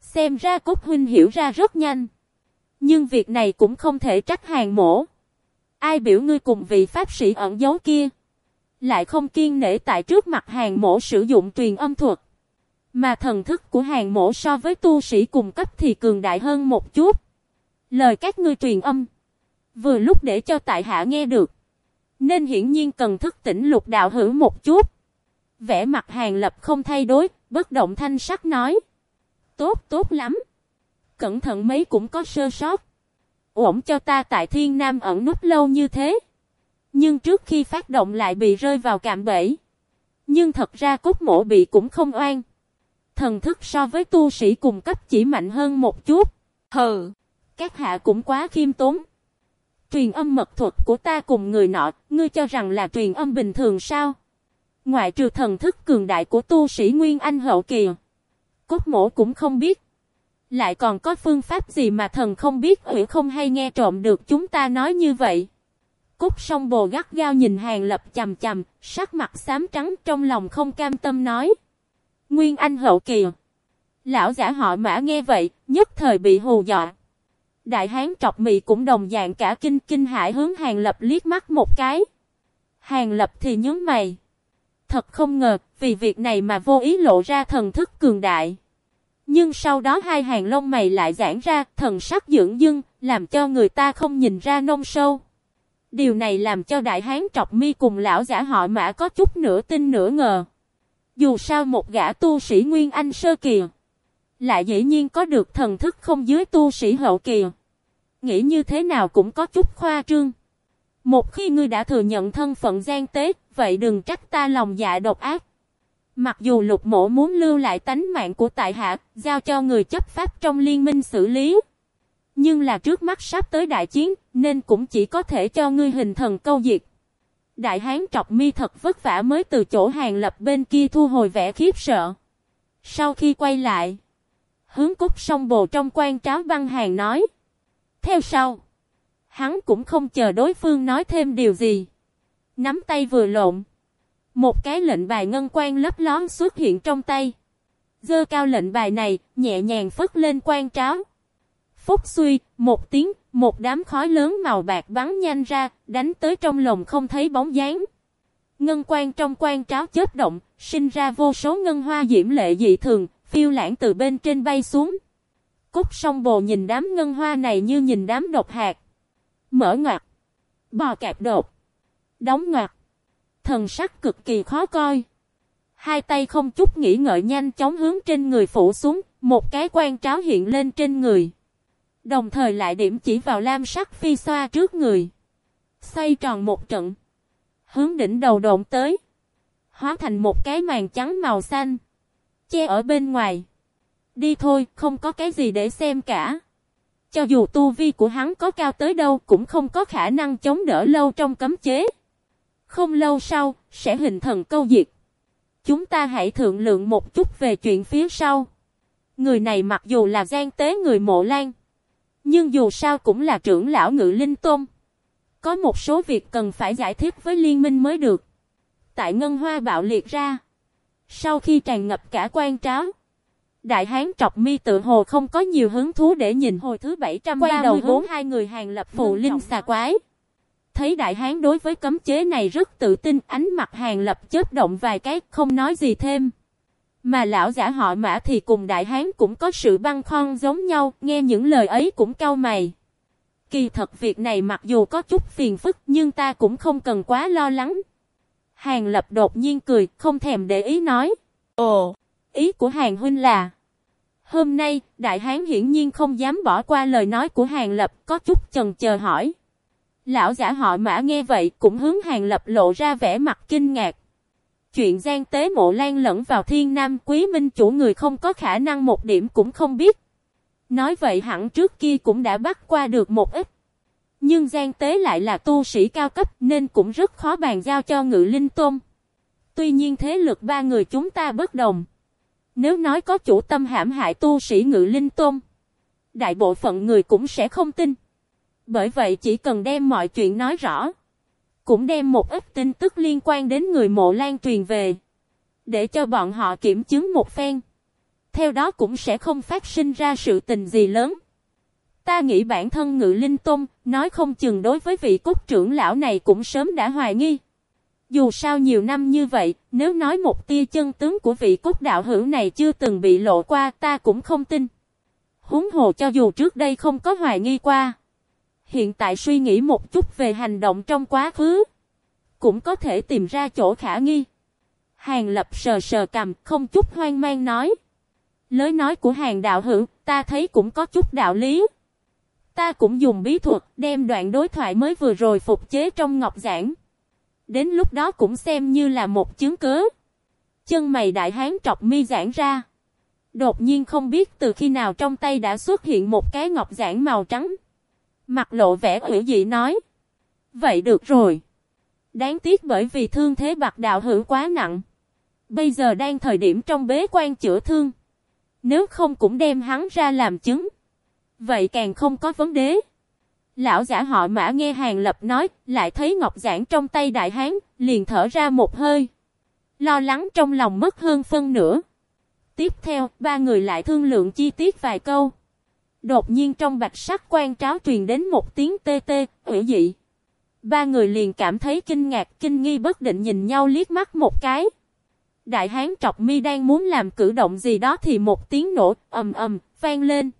Xem ra Cúc huynh hiểu ra rất nhanh. Nhưng việc này cũng không thể trách hàng mổ. Ai biểu ngươi cùng vị pháp sĩ ẩn giấu kia. Lại không kiên nể tại trước mặt hàng mổ sử dụng truyền âm thuật. Mà thần thức của hàng mổ so với tu sĩ cùng cấp thì cường đại hơn một chút. Lời các ngươi truyền âm. Vừa lúc để cho tại hạ nghe được. Nên hiển nhiên cần thức tỉnh lục đạo hữu một chút. Vẽ mặt hàng lập không thay đổi, bất động thanh sắc nói. Tốt, tốt lắm. Cẩn thận mấy cũng có sơ sót. Ổn cho ta tại thiên nam ẩn nút lâu như thế. Nhưng trước khi phát động lại bị rơi vào cạm bẫy. Nhưng thật ra cốt mổ bị cũng không oan. Thần thức so với tu sĩ cùng cấp chỉ mạnh hơn một chút. Hừ, các hạ cũng quá khiêm tốn. Truyền âm mật thuật của ta cùng người nọ, ngươi cho rằng là truyền âm bình thường sao? Ngoại trừ thần thức cường đại của tu sĩ Nguyên Anh hậu kỳ. Cốt mổ cũng không biết. Lại còn có phương pháp gì mà thần không biết ủy không hay nghe trộm được chúng ta nói như vậy. Cúc song bồ gắt gao nhìn hàng lập chầm chầm, sắc mặt xám trắng trong lòng không cam tâm nói. Nguyên Anh hậu kỳ. Lão giả họ mã nghe vậy, nhất thời bị hù dọa. Đại hán trọc mị cũng đồng dạng cả kinh kinh hải hướng hàng lập liếc mắt một cái. Hàng lập thì nhớ mày. Thật không ngờ, vì việc này mà vô ý lộ ra thần thức cường đại. Nhưng sau đó hai hàng lông mày lại giãn ra, thần sắc dưỡng dưng, làm cho người ta không nhìn ra nông sâu. Điều này làm cho đại hán trọc mi cùng lão giả họ mã có chút nửa tin nửa ngờ. Dù sao một gã tu sĩ Nguyên Anh sơ kỳ, lại dễ nhiên có được thần thức không dưới tu sĩ hậu kỳ. Nghĩ như thế nào cũng có chút khoa trương. Một khi ngươi đã thừa nhận thân phận gian tế, vậy đừng trách ta lòng dạ độc ác. Mặc dù lục mộ muốn lưu lại tánh mạng của tại hạ, giao cho người chấp pháp trong liên minh xử lý. Nhưng là trước mắt sắp tới đại chiến, nên cũng chỉ có thể cho ngươi hình thần câu diệt. Đại hán trọc mi thật vất vả mới từ chỗ hàng lập bên kia thu hồi vẻ khiếp sợ. Sau khi quay lại, hướng cúc song bồ trong quan tráo băng hàng nói. Theo sau, hắn cũng không chờ đối phương nói thêm điều gì. Nắm tay vừa lộn. Một cái lệnh bài ngân quan lấp lón xuất hiện trong tay. Dơ cao lệnh bài này, nhẹ nhàng phất lên quan tráo phút suy, một tiếng, một đám khói lớn màu bạc bắn nhanh ra, đánh tới trong lồng không thấy bóng dáng. Ngân quan trong quan tráo chết động, sinh ra vô số ngân hoa diễm lệ dị thường, phiêu lãng từ bên trên bay xuống. Cúc song bồ nhìn đám ngân hoa này như nhìn đám độc hạt. Mở ngoặt. Bò cạp đột. Đóng ngoặt thần sắc cực kỳ khó coi. Hai tay không chút nghĩ ngợi nhanh chóng hướng trên người phủ xuống, một cái quan tráo hiện lên trên người. Đồng thời lại điểm chỉ vào lam sắc phi xoa trước người. Xoay tròn một trận. Hướng đỉnh đầu độn tới. Hóa thành một cái màn trắng màu xanh. Che ở bên ngoài. Đi thôi, không có cái gì để xem cả. Cho dù tu vi của hắn có cao tới đâu cũng không có khả năng chống đỡ lâu trong cấm chế. Không lâu sau, sẽ hình thần câu diệt. Chúng ta hãy thượng lượng một chút về chuyện phía sau. Người này mặc dù là gian tế người mộ lan. Nhưng dù sao cũng là trưởng lão ngự linh tôn. Có một số việc cần phải giải thích với liên minh mới được. Tại ngân hoa bạo liệt ra. Sau khi tràn ngập cả quan tráo. Đại hán trọc mi tự hồ không có nhiều hứng thú để nhìn hồi thứ 730 quay đầu bốn hai người hàng lập phụ linh xà quái thấy đại hán đối với cấm chế này rất tự tin, ánh mặt hàng lập chớp động vài cái, không nói gì thêm. Mà lão giả họ mã thì cùng đại hán cũng có sự băng khoăn giống nhau, nghe những lời ấy cũng cau mày. Kỳ thật việc này mặc dù có chút phiền phức nhưng ta cũng không cần quá lo lắng. Hàng lập đột nhiên cười, không thèm để ý nói. Ồ, ý của hàng huynh là... Hôm nay, đại hán hiển nhiên không dám bỏ qua lời nói của hàng lập, có chút chần chờ hỏi. Lão giả họ mã nghe vậy cũng hướng hàng lập lộ ra vẻ mặt kinh ngạc. Chuyện gian tế mộ lan lẫn vào thiên nam quý minh chủ người không có khả năng một điểm cũng không biết. Nói vậy hẳn trước kia cũng đã bắt qua được một ít. Nhưng gian tế lại là tu sĩ cao cấp nên cũng rất khó bàn giao cho ngự linh tôn. Tuy nhiên thế lực ba người chúng ta bất đồng. Nếu nói có chủ tâm hãm hại tu sĩ ngự linh tôn. Đại bộ phận người cũng sẽ không tin. Bởi vậy chỉ cần đem mọi chuyện nói rõ. Cũng đem một ít tin tức liên quan đến người mộ lan truyền về. Để cho bọn họ kiểm chứng một phen. Theo đó cũng sẽ không phát sinh ra sự tình gì lớn. Ta nghĩ bản thân ngự linh tôn, nói không chừng đối với vị cốt trưởng lão này cũng sớm đã hoài nghi. Dù sao nhiều năm như vậy, nếu nói một tia chân tướng của vị cốt đạo hữu này chưa từng bị lộ qua ta cũng không tin. Húng hồ cho dù trước đây không có hoài nghi qua. Hiện tại suy nghĩ một chút về hành động trong quá khứ. Cũng có thể tìm ra chỗ khả nghi. Hàng lập sờ sờ cầm, không chút hoang mang nói. Lời nói của hàng đạo hữu, ta thấy cũng có chút đạo lý. Ta cũng dùng bí thuật đem đoạn đối thoại mới vừa rồi phục chế trong ngọc giảng. Đến lúc đó cũng xem như là một chứng cứ. Chân mày đại hán trọc mi giãn ra. Đột nhiên không biết từ khi nào trong tay đã xuất hiện một cái ngọc giản màu trắng. Mặt lộ vẻ hữu dị nói. Vậy được rồi. Đáng tiếc bởi vì thương thế bạc đạo hữu quá nặng. Bây giờ đang thời điểm trong bế quan chữa thương. Nếu không cũng đem hắn ra làm chứng. Vậy càng không có vấn đề. Lão giả họ mã nghe hàng lập nói, lại thấy ngọc giản trong tay đại hán, liền thở ra một hơi. Lo lắng trong lòng mất hơn phân nửa. Tiếp theo, ba người lại thương lượng chi tiết vài câu. Đột nhiên trong bạch sắc quan tráo truyền đến một tiếng tê tê, ủy dị. Ba người liền cảm thấy kinh ngạc, kinh nghi bất định nhìn nhau liếc mắt một cái. Đại hán trọc mi đang muốn làm cử động gì đó thì một tiếng nổ, ầm ầm, vang lên.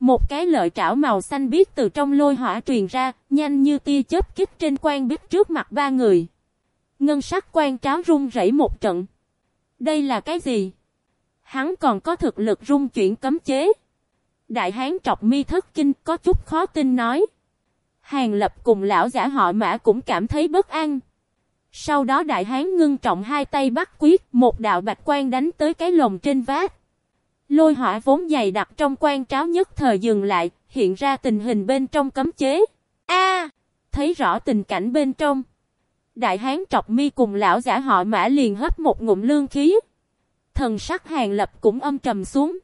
Một cái lợi trảo màu xanh biết từ trong lôi hỏa truyền ra, nhanh như tia chớp kích trên quan biết trước mặt ba người. Ngân sắc quan tráo rung rẩy một trận. Đây là cái gì? Hắn còn có thực lực rung chuyển cấm chế. Đại hán trọc mi thất kinh có chút khó tin nói. Hàng lập cùng lão giả họ mã cũng cảm thấy bất an. Sau đó đại hán ngưng trọng hai tay bắt quyết, một đạo bạch quan đánh tới cái lồng trên vát. Lôi hỏa vốn dày đặc trong quan tráo nhất thời dừng lại, hiện ra tình hình bên trong cấm chế. A, thấy rõ tình cảnh bên trong. Đại hán trọc mi cùng lão giả họ mã liền hấp một ngụm lương khí. Thần sắc hàng lập cũng âm trầm xuống.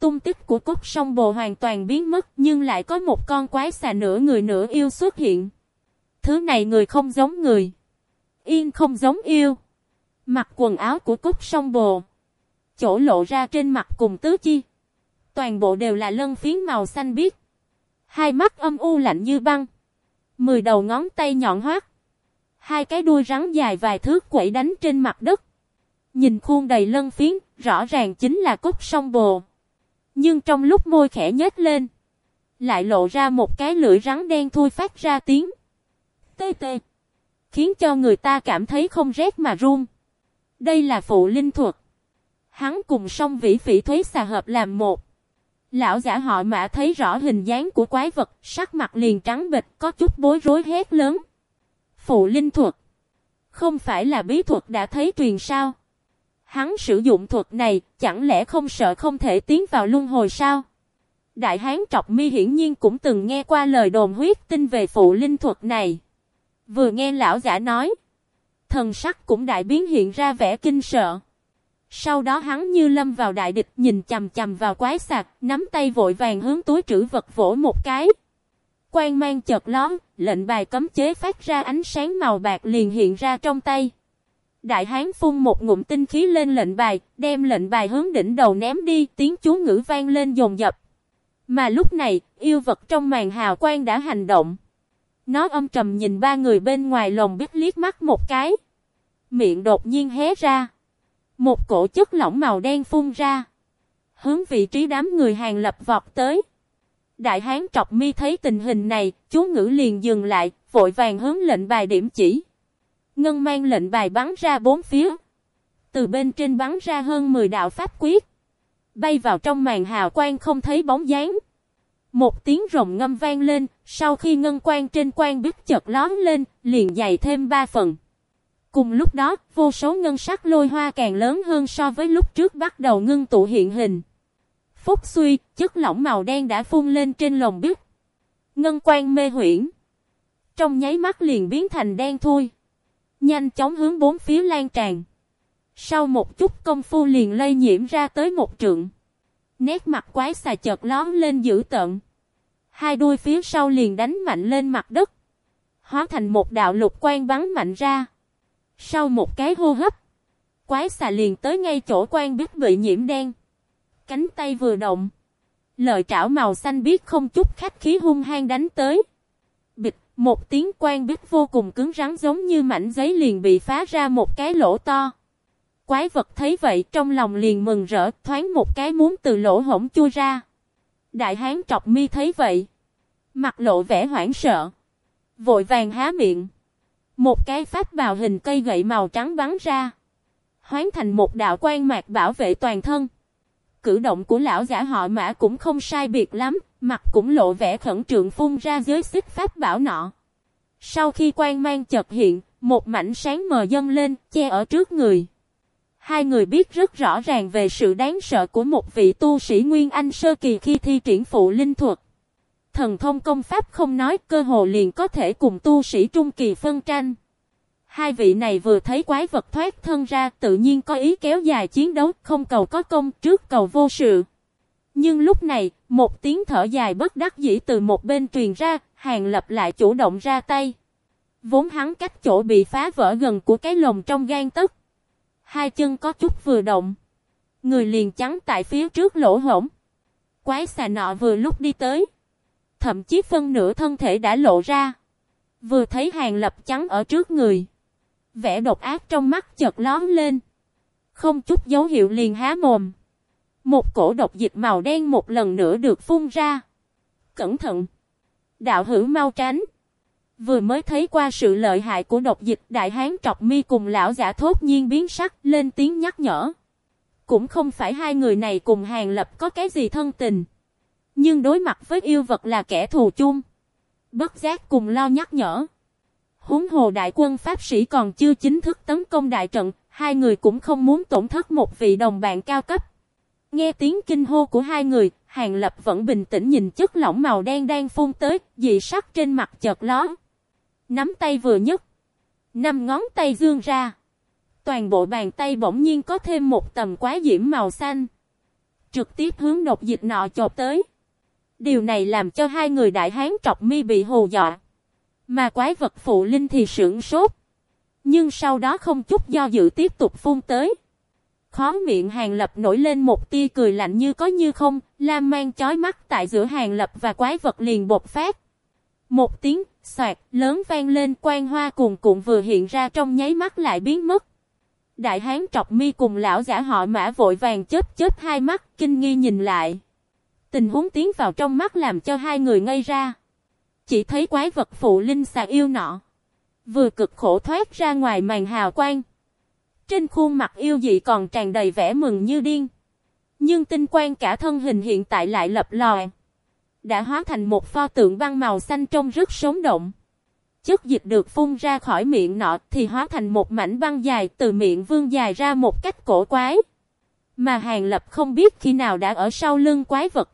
Tung tích của cốt sông bồ hoàn toàn biến mất nhưng lại có một con quái xà nửa người nửa yêu xuất hiện. Thứ này người không giống người. Yên không giống yêu. Mặc quần áo của cốt sông bồ. Chỗ lộ ra trên mặt cùng tứ chi. Toàn bộ đều là lân phiến màu xanh biếc. Hai mắt âm u lạnh như băng. Mười đầu ngón tay nhọn hoắt. Hai cái đuôi rắn dài vài thước quẩy đánh trên mặt đất. Nhìn khuôn đầy lân phiến, rõ ràng chính là cốt sông bồ. Nhưng trong lúc môi khẽ nhếch lên, lại lộ ra một cái lưỡi rắn đen thui phát ra tiếng. Tê tê. Khiến cho người ta cảm thấy không rét mà run. Đây là phụ linh thuật. Hắn cùng song vĩ phỉ thuế xà hợp làm một. Lão giả họ mã thấy rõ hình dáng của quái vật, sắc mặt liền trắng bịch, có chút bối rối hét lớn. Phụ linh thuật. Không phải là bí thuật đã thấy truyền sao? Hắn sử dụng thuật này, chẳng lẽ không sợ không thể tiến vào luân hồi sao? Đại hán trọc mi hiển nhiên cũng từng nghe qua lời đồn huyết tinh về phụ linh thuật này. Vừa nghe lão giả nói, thần sắc cũng đại biến hiện ra vẻ kinh sợ. Sau đó hắn như lâm vào đại địch nhìn chầm chầm vào quái sạc, nắm tay vội vàng hướng túi trữ vật vỗ một cái. Quang mang chợt lón, lệnh bài cấm chế phát ra ánh sáng màu bạc liền hiện ra trong tay. Đại hán phun một ngụm tinh khí lên lệnh bài, đem lệnh bài hướng đỉnh đầu ném đi, tiếng chú ngữ vang lên dồn dập. Mà lúc này, yêu vật trong màn hào quang đã hành động. Nó âm trầm nhìn ba người bên ngoài lồng biết liếc mắt một cái. Miệng đột nhiên hé ra. Một cổ chất lỏng màu đen phun ra. Hướng vị trí đám người hàng lập vọt tới. Đại hán trọc mi thấy tình hình này, chú ngữ liền dừng lại, vội vàng hướng lệnh bài điểm chỉ. Ngân mang lệnh bài bắn ra bốn phía. Từ bên trên bắn ra hơn 10 đạo pháp quyết. Bay vào trong màn hào quang không thấy bóng dáng. Một tiếng rồng ngâm vang lên, sau khi ngân quang trên quang biết chợt lón lên, liền dày thêm ba phần. Cùng lúc đó, vô số ngân sắc lôi hoa càng lớn hơn so với lúc trước bắt đầu ngưng tụ hiện hình. Phúc suy, chất lỏng màu đen đã phun lên trên lồng biết. Ngân quang mê huyễn. Trong nháy mắt liền biến thành đen thui. Nhanh chóng hướng bốn phía lan tràn. Sau một chút công phu liền lây nhiễm ra tới một trượng. Nét mặt quái xà chợt lón lên dữ tận. Hai đuôi phía sau liền đánh mạnh lên mặt đất. Hóa thành một đạo lục quan bắn mạnh ra. Sau một cái hô hấp. Quái xà liền tới ngay chỗ quan biết bị nhiễm đen. Cánh tay vừa động. Lợi trảo màu xanh biết không chút khách khí hung hăng đánh tới. Một tiếng quan bích vô cùng cứng rắn giống như mảnh giấy liền bị phá ra một cái lỗ to. Quái vật thấy vậy trong lòng liền mừng rỡ, thoáng một cái muốn từ lỗ hổng chui ra. Đại hán trọc mi thấy vậy. Mặt lộ vẻ hoảng sợ. Vội vàng há miệng. Một cái pháp bào hình cây gậy màu trắng bắn ra. Hoán thành một đạo quan mạc bảo vệ toàn thân. Cử động của lão giả họ mã cũng không sai biệt lắm, mặt cũng lộ vẻ khẩn trượng phun ra giới xích pháp bảo nọ. Sau khi quan mang chợt hiện, một mảnh sáng mờ dâng lên, che ở trước người. Hai người biết rất rõ ràng về sự đáng sợ của một vị tu sĩ Nguyên Anh Sơ Kỳ khi thi triển phụ linh thuật. Thần thông công pháp không nói cơ hồ liền có thể cùng tu sĩ Trung Kỳ phân tranh. Hai vị này vừa thấy quái vật thoát thân ra tự nhiên có ý kéo dài chiến đấu không cầu có công trước cầu vô sự. Nhưng lúc này, một tiếng thở dài bất đắc dĩ từ một bên truyền ra, hàng lập lại chủ động ra tay. Vốn hắn cách chỗ bị phá vỡ gần của cái lồng trong gan tức. Hai chân có chút vừa động. Người liền trắng tại phía trước lỗ hổng. Quái xà nọ vừa lúc đi tới. Thậm chí phân nửa thân thể đã lộ ra. Vừa thấy hàng lập trắng ở trước người. Vẻ độc ác trong mắt chợt lón lên. Không chút dấu hiệu liền há mồm. Một cổ độc dịch màu đen một lần nữa được phun ra. Cẩn thận. Đạo hữu mau tránh. Vừa mới thấy qua sự lợi hại của độc dịch đại hán trọc mi cùng lão giả thốt nhiên biến sắc lên tiếng nhắc nhở. Cũng không phải hai người này cùng hàng lập có cái gì thân tình. Nhưng đối mặt với yêu vật là kẻ thù chung. Bất giác cùng lo nhắc nhở. Húng hồ đại quân Pháp sĩ còn chưa chính thức tấn công đại trận, hai người cũng không muốn tổn thất một vị đồng bạn cao cấp. Nghe tiếng kinh hô của hai người, Hàng Lập vẫn bình tĩnh nhìn chất lỏng màu đen đang phun tới, dị sắc trên mặt chợt lón. Nắm tay vừa nhấc, năm ngón tay dương ra. Toàn bộ bàn tay bỗng nhiên có thêm một tầm quá diễm màu xanh. Trực tiếp hướng độc dịch nọ chộp tới. Điều này làm cho hai người đại hán trọc mi bị hù dọa. Mà quái vật phụ linh thì sưởng sốt. Nhưng sau đó không chút do dự tiếp tục phun tới. Khó miệng hàng lập nổi lên một tia cười lạnh như có như không, lam mang chói mắt tại giữa hàng lập và quái vật liền bột phát. Một tiếng, soạt, lớn vang lên quan hoa cùng cuộn vừa hiện ra trong nháy mắt lại biến mất. Đại hán trọc mi cùng lão giả họ mã vội vàng chớp chớp hai mắt, kinh nghi nhìn lại. Tình huống tiến vào trong mắt làm cho hai người ngây ra. Chỉ thấy quái vật phụ linh xà yêu nọ. Vừa cực khổ thoát ra ngoài màn hào quang. Trên khuôn mặt yêu dị còn tràn đầy vẻ mừng như điên. Nhưng tinh quang cả thân hình hiện tại lại lập lòi. Đã hóa thành một pho tượng băng màu xanh trông rất sống động. Chất dịch được phun ra khỏi miệng nọ thì hóa thành một mảnh băng dài từ miệng vương dài ra một cách cổ quái. Mà Hàng Lập không biết khi nào đã ở sau lưng quái vật.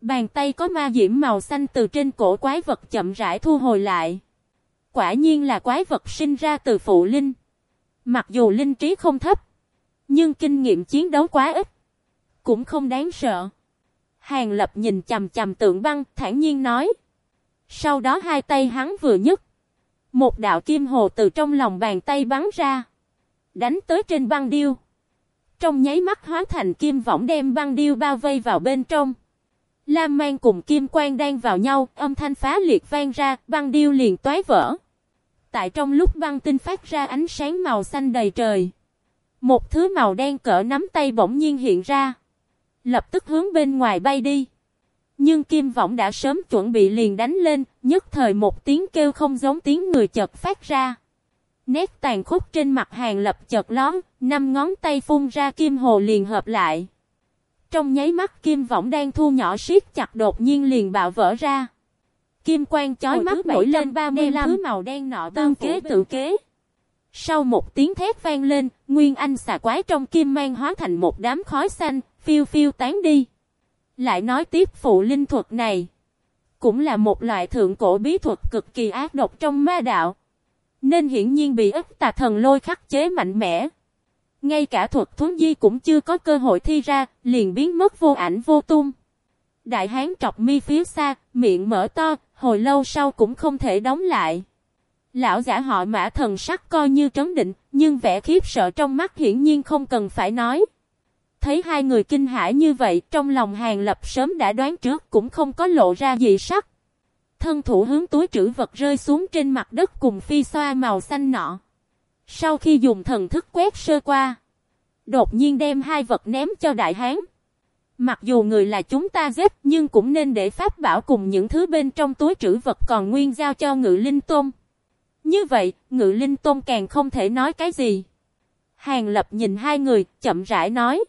Bàn tay có ma diễm màu xanh từ trên cổ quái vật chậm rãi thu hồi lại. Quả nhiên là quái vật sinh ra từ phụ linh. Mặc dù linh trí không thấp, nhưng kinh nghiệm chiến đấu quá ít, cũng không đáng sợ. Hàng lập nhìn chầm chầm tượng băng, thản nhiên nói. Sau đó hai tay hắn vừa nhấc. Một đạo kim hồ từ trong lòng bàn tay bắn ra. Đánh tới trên băng điêu. Trong nháy mắt hóa thành kim võng đem băng điêu bao vây vào bên trong. Lam mang cùng kim quang đang vào nhau, âm thanh phá liệt vang ra, băng điêu liền toái vỡ. Tại trong lúc băng tinh phát ra ánh sáng màu xanh đầy trời. Một thứ màu đen cỡ nắm tay bỗng nhiên hiện ra. Lập tức hướng bên ngoài bay đi. Nhưng kim võng đã sớm chuẩn bị liền đánh lên, nhất thời một tiếng kêu không giống tiếng người chợt phát ra. Nét tàn khốc trên mặt hàng lập chợt lón, năm ngón tay phun ra kim hồ liền hợp lại. Trong nháy mắt kim võng đang thu nhỏ siết chặt đột nhiên liền bạo vỡ ra. Kim quang chói mắt nổi lên 35 thứ màu đen nọ tương kế tự kế. Sau một tiếng thét vang lên, Nguyên Anh xà quái trong kim mang hóa thành một đám khói xanh, phiêu phiêu tán đi. Lại nói tiếp phụ linh thuật này, cũng là một loại thượng cổ bí thuật cực kỳ ác độc trong ma đạo. Nên hiển nhiên bị ức tà thần lôi khắc chế mạnh mẽ. Ngay cả thuật thuấn di cũng chưa có cơ hội thi ra, liền biến mất vô ảnh vô tung. Đại hán trọc mi phía xa, Miệng mở to, hồi lâu sau cũng không thể đóng lại. Lão giả họ mã thần sắc coi như trấn định, nhưng vẻ khiếp sợ trong mắt hiển nhiên không cần phải nói. Thấy hai người kinh hãi như vậy, trong lòng hàng lập sớm đã đoán trước cũng không có lộ ra gì sắc. Thân thủ hướng túi trữ vật rơi xuống trên mặt đất cùng phi xoa màu xanh nọ. Sau khi dùng thần thức quét sơ qua, đột nhiên đem hai vật ném cho đại hán. Mặc dù người là chúng ta giết nhưng cũng nên để pháp bảo cùng những thứ bên trong túi trữ vật còn nguyên giao cho ngự linh tôn. Như vậy, ngự linh tôn càng không thể nói cái gì. Hàng lập nhìn hai người, chậm rãi nói.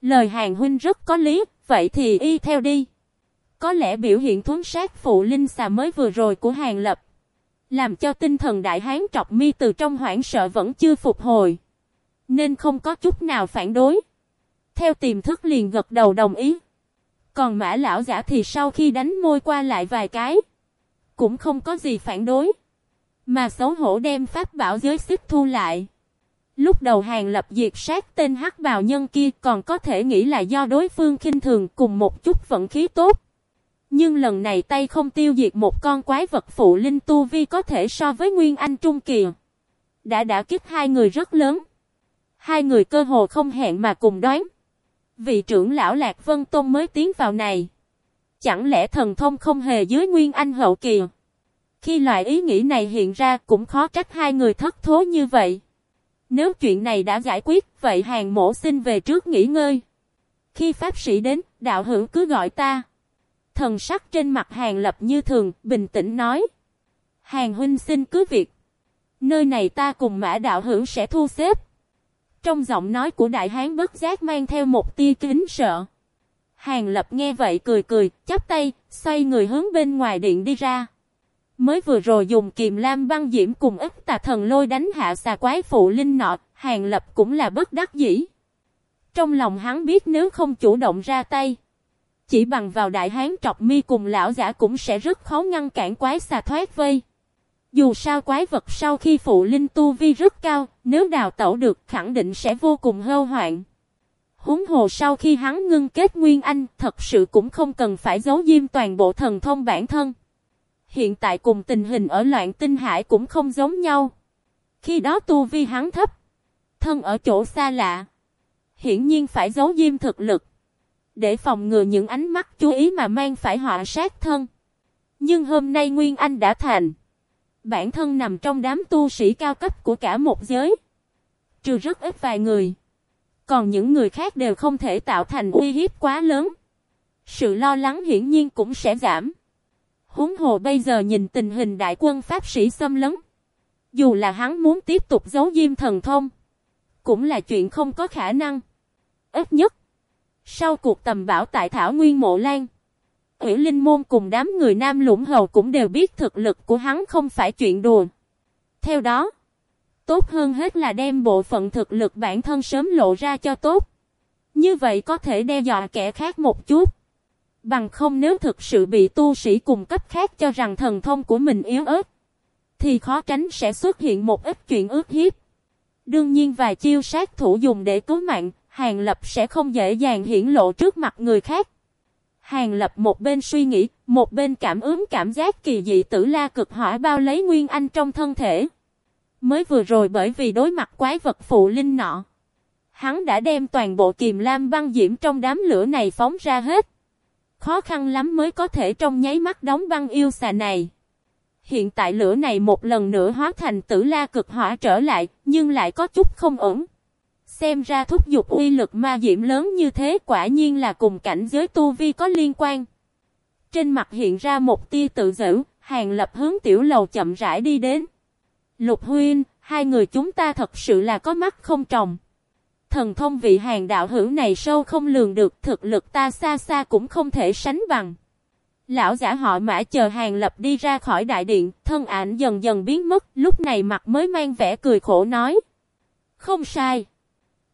Lời hàng huynh rất có lý, vậy thì y theo đi. Có lẽ biểu hiện thuấn sát phụ linh xà mới vừa rồi của hàng lập. Làm cho tinh thần đại hán trọc mi từ trong hoảng sợ vẫn chưa phục hồi. Nên không có chút nào phản đối. Theo tiềm thức liền gật đầu đồng ý. Còn mã lão giả thì sau khi đánh môi qua lại vài cái. Cũng không có gì phản đối. Mà xấu hổ đem pháp bảo giới xích thu lại. Lúc đầu hàng lập diệt sát tên hắc bào nhân kia còn có thể nghĩ là do đối phương khinh thường cùng một chút vận khí tốt. Nhưng lần này tay không tiêu diệt một con quái vật phụ linh tu vi có thể so với Nguyên Anh Trung Kỳ. Đã đã kích hai người rất lớn. Hai người cơ hồ không hẹn mà cùng đoán. Vị trưởng lão Lạc Vân Tôn mới tiến vào này. Chẳng lẽ thần thông không hề dưới Nguyên Anh hậu kỳ? Khi loại ý nghĩ này hiện ra cũng khó trách hai người thất thố như vậy. Nếu chuyện này đã giải quyết, vậy hàng mổ xin về trước nghỉ ngơi. Khi pháp sĩ đến, đạo hữu cứ gọi ta. Thần sắc trên mặt hàng lập như thường, bình tĩnh nói. Hàng huynh xin cứ việc. Nơi này ta cùng mã đạo hữu sẽ thu xếp. Trong giọng nói của đại hán bất giác mang theo một tia kính sợ. Hàng lập nghe vậy cười cười, chắp tay, xoay người hướng bên ngoài điện đi ra. Mới vừa rồi dùng kiềm lam băng diễm cùng ức tà thần lôi đánh hạ xà quái phụ linh nọ, hàng lập cũng là bất đắc dĩ. Trong lòng hắn biết nếu không chủ động ra tay, chỉ bằng vào đại hán trọc mi cùng lão giả cũng sẽ rất khó ngăn cản quái xà thoát vây. Dù sao quái vật sau khi phụ linh tu vi rất cao, nếu đào tẩu được khẳng định sẽ vô cùng hâu hoạn. Húng hồ sau khi hắn ngưng kết Nguyên Anh, thật sự cũng không cần phải giấu diêm toàn bộ thần thông bản thân. Hiện tại cùng tình hình ở loạn tinh hải cũng không giống nhau. Khi đó tu vi hắn thấp, thân ở chỗ xa lạ. Hiển nhiên phải giấu diêm thực lực. Để phòng ngừa những ánh mắt chú ý mà mang phải họa sát thân. Nhưng hôm nay Nguyên Anh đã thành. Bản thân nằm trong đám tu sĩ cao cấp của cả một giới. Trừ rất ít vài người. Còn những người khác đều không thể tạo thành uy hiếp quá lớn. Sự lo lắng hiển nhiên cũng sẽ giảm. Húng hồ bây giờ nhìn tình hình đại quân Pháp sĩ xâm lấn. Dù là hắn muốn tiếp tục giấu diêm thần thông. Cũng là chuyện không có khả năng. Ít nhất. Sau cuộc tầm bảo tại Thảo Nguyên Mộ Lan. Ủy Linh Môn cùng đám người Nam Lũng Hầu cũng đều biết thực lực của hắn không phải chuyện đùa. Theo đó. Tốt hơn hết là đem bộ phận thực lực bản thân sớm lộ ra cho tốt. Như vậy có thể đe dọa kẻ khác một chút. Bằng không nếu thực sự bị tu sĩ cùng cấp khác cho rằng thần thông của mình yếu ớt, thì khó tránh sẽ xuất hiện một ít chuyện ước hiếp. Đương nhiên vài chiêu sát thủ dùng để cứu mạng, Hàng Lập sẽ không dễ dàng hiển lộ trước mặt người khác. Hàng Lập một bên suy nghĩ, một bên cảm ứng cảm giác kỳ dị tử la cực hỏa bao lấy Nguyên Anh trong thân thể. Mới vừa rồi bởi vì đối mặt quái vật phụ linh nọ. Hắn đã đem toàn bộ kiềm lam băng diễm trong đám lửa này phóng ra hết. Khó khăn lắm mới có thể trong nháy mắt đóng băng yêu xà này. Hiện tại lửa này một lần nữa hóa thành tử la cực hỏa trở lại, nhưng lại có chút không ổn. Xem ra thúc dục uy lực ma diễm lớn như thế quả nhiên là cùng cảnh giới tu vi có liên quan. Trên mặt hiện ra một tia tự giữ, hàng lập hướng tiểu lầu chậm rãi đi đến. Lục huyên, hai người chúng ta thật sự là có mắt không trồng thần thông vị hàng đạo hữu này sâu không lường được, thực lực ta xa xa cũng không thể sánh bằng. Lão giả họ mã chờ hàng lập đi ra khỏi đại điện, thân ảnh dần dần biến mất, lúc này mặt mới mang vẻ cười khổ nói. Không sai.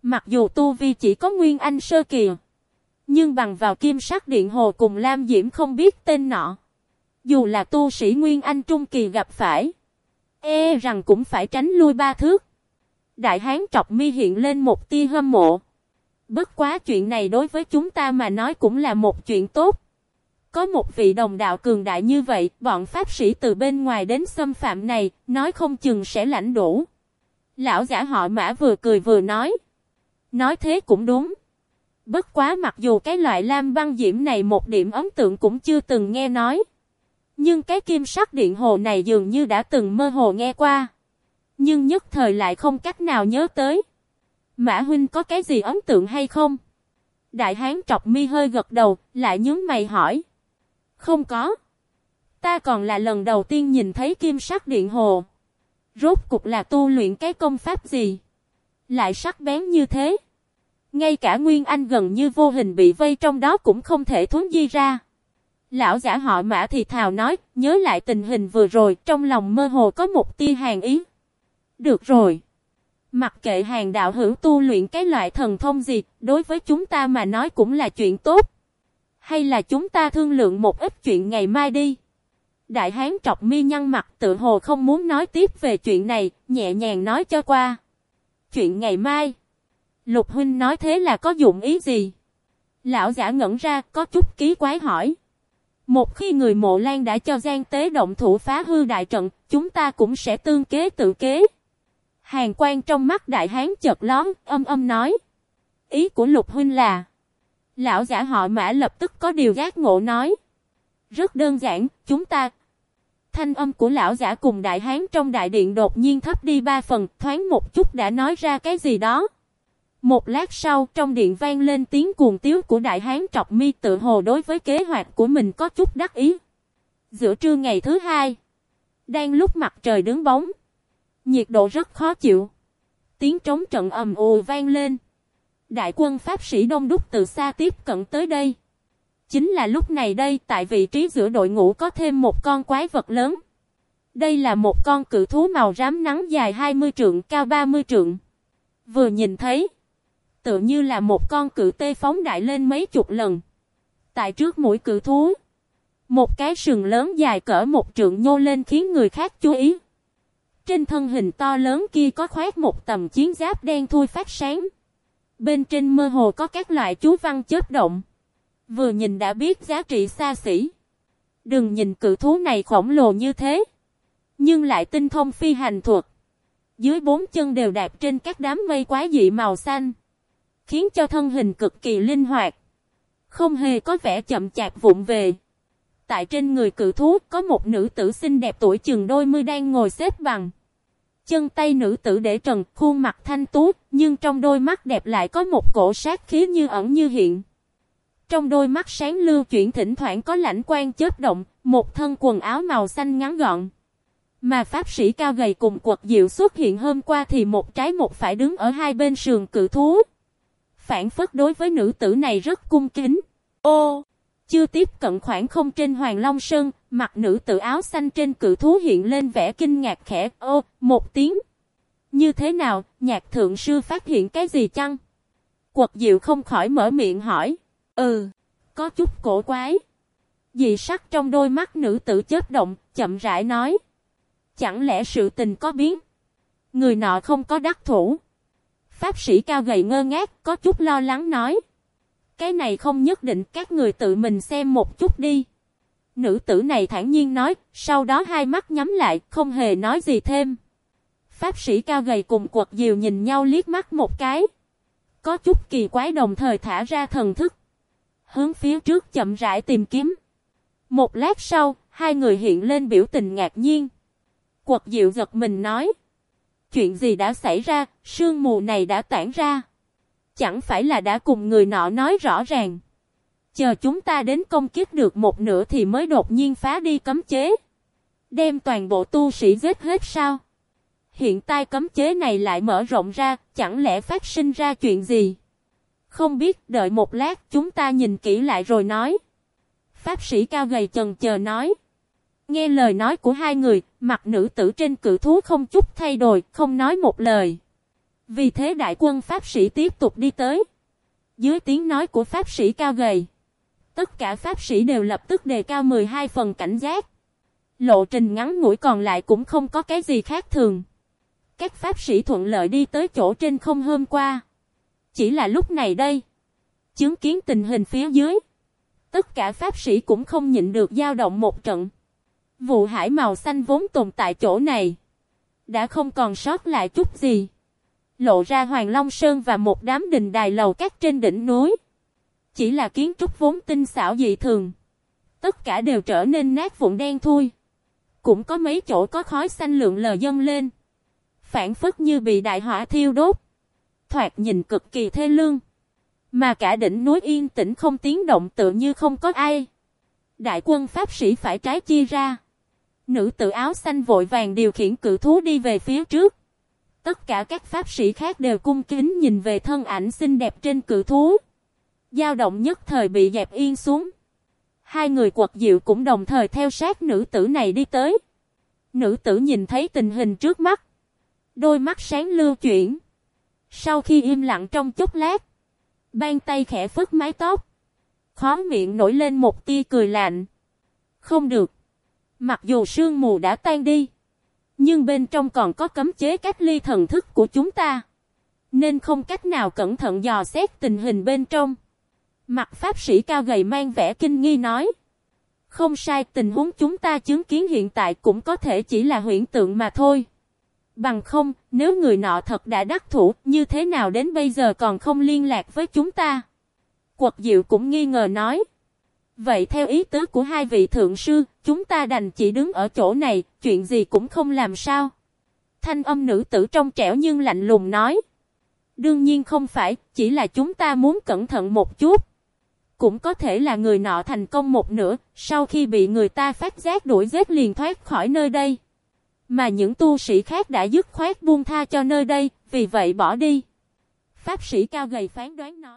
Mặc dù tu vi chỉ có nguyên anh sơ kỳ, nhưng bằng vào kim sắc điện hồ cùng Lam Diễm không biết tên nọ. Dù là tu sĩ nguyên anh trung kỳ gặp phải, e rằng cũng phải tránh lui ba thước. Đại hán trọc mi hiện lên một tia hâm mộ. Bất quá chuyện này đối với chúng ta mà nói cũng là một chuyện tốt. Có một vị đồng đạo cường đại như vậy, bọn pháp sĩ từ bên ngoài đến xâm phạm này, nói không chừng sẽ lãnh đủ. Lão giả họ mã vừa cười vừa nói. Nói thế cũng đúng. Bất quá mặc dù cái loại lam băng diễm này một điểm ấn tượng cũng chưa từng nghe nói. Nhưng cái kim sắc điện hồ này dường như đã từng mơ hồ nghe qua. Nhưng nhất thời lại không cách nào nhớ tới. Mã huynh có cái gì ấn tượng hay không? Đại hán trọc mi hơi gật đầu, lại nhướng mày hỏi. Không có. Ta còn là lần đầu tiên nhìn thấy kim sắc điện hồ. Rốt cục là tu luyện cái công pháp gì? Lại sắc bén như thế. Ngay cả Nguyên Anh gần như vô hình bị vây trong đó cũng không thể thốn di ra. Lão giả họ mã thì thào nói, nhớ lại tình hình vừa rồi, trong lòng mơ hồ có một tia hàng ý. Được rồi. Mặc kệ hàng đạo hữu tu luyện cái loại thần thông gì, đối với chúng ta mà nói cũng là chuyện tốt. Hay là chúng ta thương lượng một ít chuyện ngày mai đi. Đại hán trọc mi nhăn mặt tự hồ không muốn nói tiếp về chuyện này, nhẹ nhàng nói cho qua. Chuyện ngày mai. Lục huynh nói thế là có dụng ý gì? Lão giả ngẩn ra, có chút ký quái hỏi. Một khi người mộ lan đã cho gian tế động thủ phá hư đại trận, chúng ta cũng sẽ tương kế tự kế. Hàng quan trong mắt đại hán chợt lón, âm âm nói. Ý của lục huynh là. Lão giả họ mã lập tức có điều giác ngộ nói. Rất đơn giản, chúng ta. Thanh âm của lão giả cùng đại hán trong đại điện đột nhiên thấp đi ba phần, thoáng một chút đã nói ra cái gì đó. Một lát sau, trong điện vang lên tiếng cuồng tiếu của đại hán trọc mi tự hồ đối với kế hoạch của mình có chút đắc ý. Giữa trưa ngày thứ hai, đang lúc mặt trời đứng bóng, nhiệt độ rất khó chịu. Tiếng trống trận ầm ồ vang lên. Đại quân Pháp sĩ đông đúc từ xa tiếp cận tới đây. Chính là lúc này đây, tại vị trí giữa đội ngũ có thêm một con quái vật lớn. Đây là một con cự thú màu rám nắng dài 20 trượng, cao 30 trượng. Vừa nhìn thấy, tự như là một con cự tê phóng đại lên mấy chục lần. Tại trước mũi cự thú, một cái sừng lớn dài cỡ một trượng nhô lên khiến người khác chú ý. Trên thân hình to lớn kia có khoét một tầm chiến giáp đen thui phát sáng. Bên trên mơ hồ có các loại chú văn chớp động. Vừa nhìn đã biết giá trị xa xỉ. Đừng nhìn cự thú này khổng lồ như thế. Nhưng lại tinh thông phi hành thuật. Dưới bốn chân đều đạp trên các đám mây quái dị màu xanh. Khiến cho thân hình cực kỳ linh hoạt. Không hề có vẻ chậm chạp vụng về. Tại trên người cự thú có một nữ tử xinh đẹp tuổi chừng đôi mươi đang ngồi xếp bằng. Chân tay nữ tử để trần, khuôn mặt thanh tú, nhưng trong đôi mắt đẹp lại có một cổ sát khí như ẩn như hiện. Trong đôi mắt sáng lưu chuyển thỉnh thoảng có lãnh quan chớp động, một thân quần áo màu xanh ngắn gọn. Mà pháp sĩ cao gầy cùng quật diệu xuất hiện hôm qua thì một trái một phải đứng ở hai bên sườn cự thú. Phản phất đối với nữ tử này rất cung kính. Ô! Chưa tiếp cận khoảng không trên Hoàng Long Sơn, mặt nữ tử áo xanh trên cự thú hiện lên vẻ kinh ngạc khẽ ô, một tiếng. Như thế nào, nhạc thượng sư phát hiện cái gì chăng? Quật diệu không khỏi mở miệng hỏi. Ừ, có chút cổ quái. Dị sắc trong đôi mắt nữ tử chớp động, chậm rãi nói. Chẳng lẽ sự tình có biến? Người nọ không có đắc thủ. Pháp sĩ cao gầy ngơ ngác, có chút lo lắng nói. Cái này không nhất định các người tự mình xem một chút đi. Nữ tử này thản nhiên nói, sau đó hai mắt nhắm lại, không hề nói gì thêm. Pháp sĩ cao gầy cùng quật diều nhìn nhau liếc mắt một cái. Có chút kỳ quái đồng thời thả ra thần thức. Hướng phía trước chậm rãi tìm kiếm. Một lát sau, hai người hiện lên biểu tình ngạc nhiên. Quật diệu giật mình nói. Chuyện gì đã xảy ra, sương mù này đã tản ra chẳng phải là đã cùng người nọ nói rõ ràng. Chờ chúng ta đến công kích được một nửa thì mới đột nhiên phá đi cấm chế. Đem toàn bộ tu sĩ giết hết sao? Hiện tại cấm chế này lại mở rộng ra, chẳng lẽ phát sinh ra chuyện gì? Không biết, đợi một lát chúng ta nhìn kỹ lại rồi nói. Pháp sĩ cao gầy chần chờ nói. Nghe lời nói của hai người, mặt nữ tử trên cự thú không chút thay đổi, không nói một lời. Vì thế đại quân Pháp sĩ tiếp tục đi tới. Dưới tiếng nói của Pháp sĩ cao gầy. Tất cả Pháp sĩ đều lập tức đề cao 12 phần cảnh giác. Lộ trình ngắn ngủi còn lại cũng không có cái gì khác thường. Các Pháp sĩ thuận lợi đi tới chỗ trên không hôm qua. Chỉ là lúc này đây. Chứng kiến tình hình phía dưới. Tất cả pháp sĩ cũng không nhịn được dao động một trận. Vụ hải màu xanh vốn tồn tại chỗ này. Đã không còn sót lại chút gì. Lộ ra Hoàng Long Sơn và một đám đình đài lầu các trên đỉnh núi. Chỉ là kiến trúc vốn tinh xảo dị thường. Tất cả đều trở nên nát vụn đen thui. Cũng có mấy chỗ có khói xanh lượng lờ dâng lên. Phản phất như bị đại hỏa thiêu đốt. Thoạt nhìn cực kỳ thê lương. Mà cả đỉnh núi yên tĩnh không tiếng động tự như không có ai. Đại quân pháp sĩ phải trái chia ra. Nữ tử áo xanh vội vàng điều khiển cự thú đi về phía trước. Tất cả các pháp sĩ khác đều cung kính nhìn về thân ảnh xinh đẹp trên cự thú. dao động nhất thời bị dẹp yên xuống. Hai người quật diệu cũng đồng thời theo sát nữ tử này đi tới. Nữ tử nhìn thấy tình hình trước mắt. Đôi mắt sáng lưu chuyển. Sau khi im lặng trong chốc lát. Ban tay khẽ phất mái tóc. Khó miệng nổi lên một tia cười lạnh. Không được. Mặc dù sương mù đã tan đi. Nhưng bên trong còn có cấm chế cách ly thần thức của chúng ta. Nên không cách nào cẩn thận dò xét tình hình bên trong. Mặt pháp sĩ cao gầy mang vẻ kinh nghi nói. Không sai, tình huống chúng ta chứng kiến hiện tại cũng có thể chỉ là huyễn tượng mà thôi. Bằng không, nếu người nọ thật đã đắc thủ, như thế nào đến bây giờ còn không liên lạc với chúng ta? Quật diệu cũng nghi ngờ nói. Vậy theo ý tứ của hai vị thượng sư, chúng ta đành chỉ đứng ở chỗ này, chuyện gì cũng không làm sao. Thanh âm nữ tử trong trẻo nhưng lạnh lùng nói. Đương nhiên không phải, chỉ là chúng ta muốn cẩn thận một chút. Cũng có thể là người nọ thành công một nửa, sau khi bị người ta phát giác đuổi giết liền thoát khỏi nơi đây. Mà những tu sĩ khác đã dứt khoát buông tha cho nơi đây, vì vậy bỏ đi. Pháp sĩ cao gầy phán đoán nói.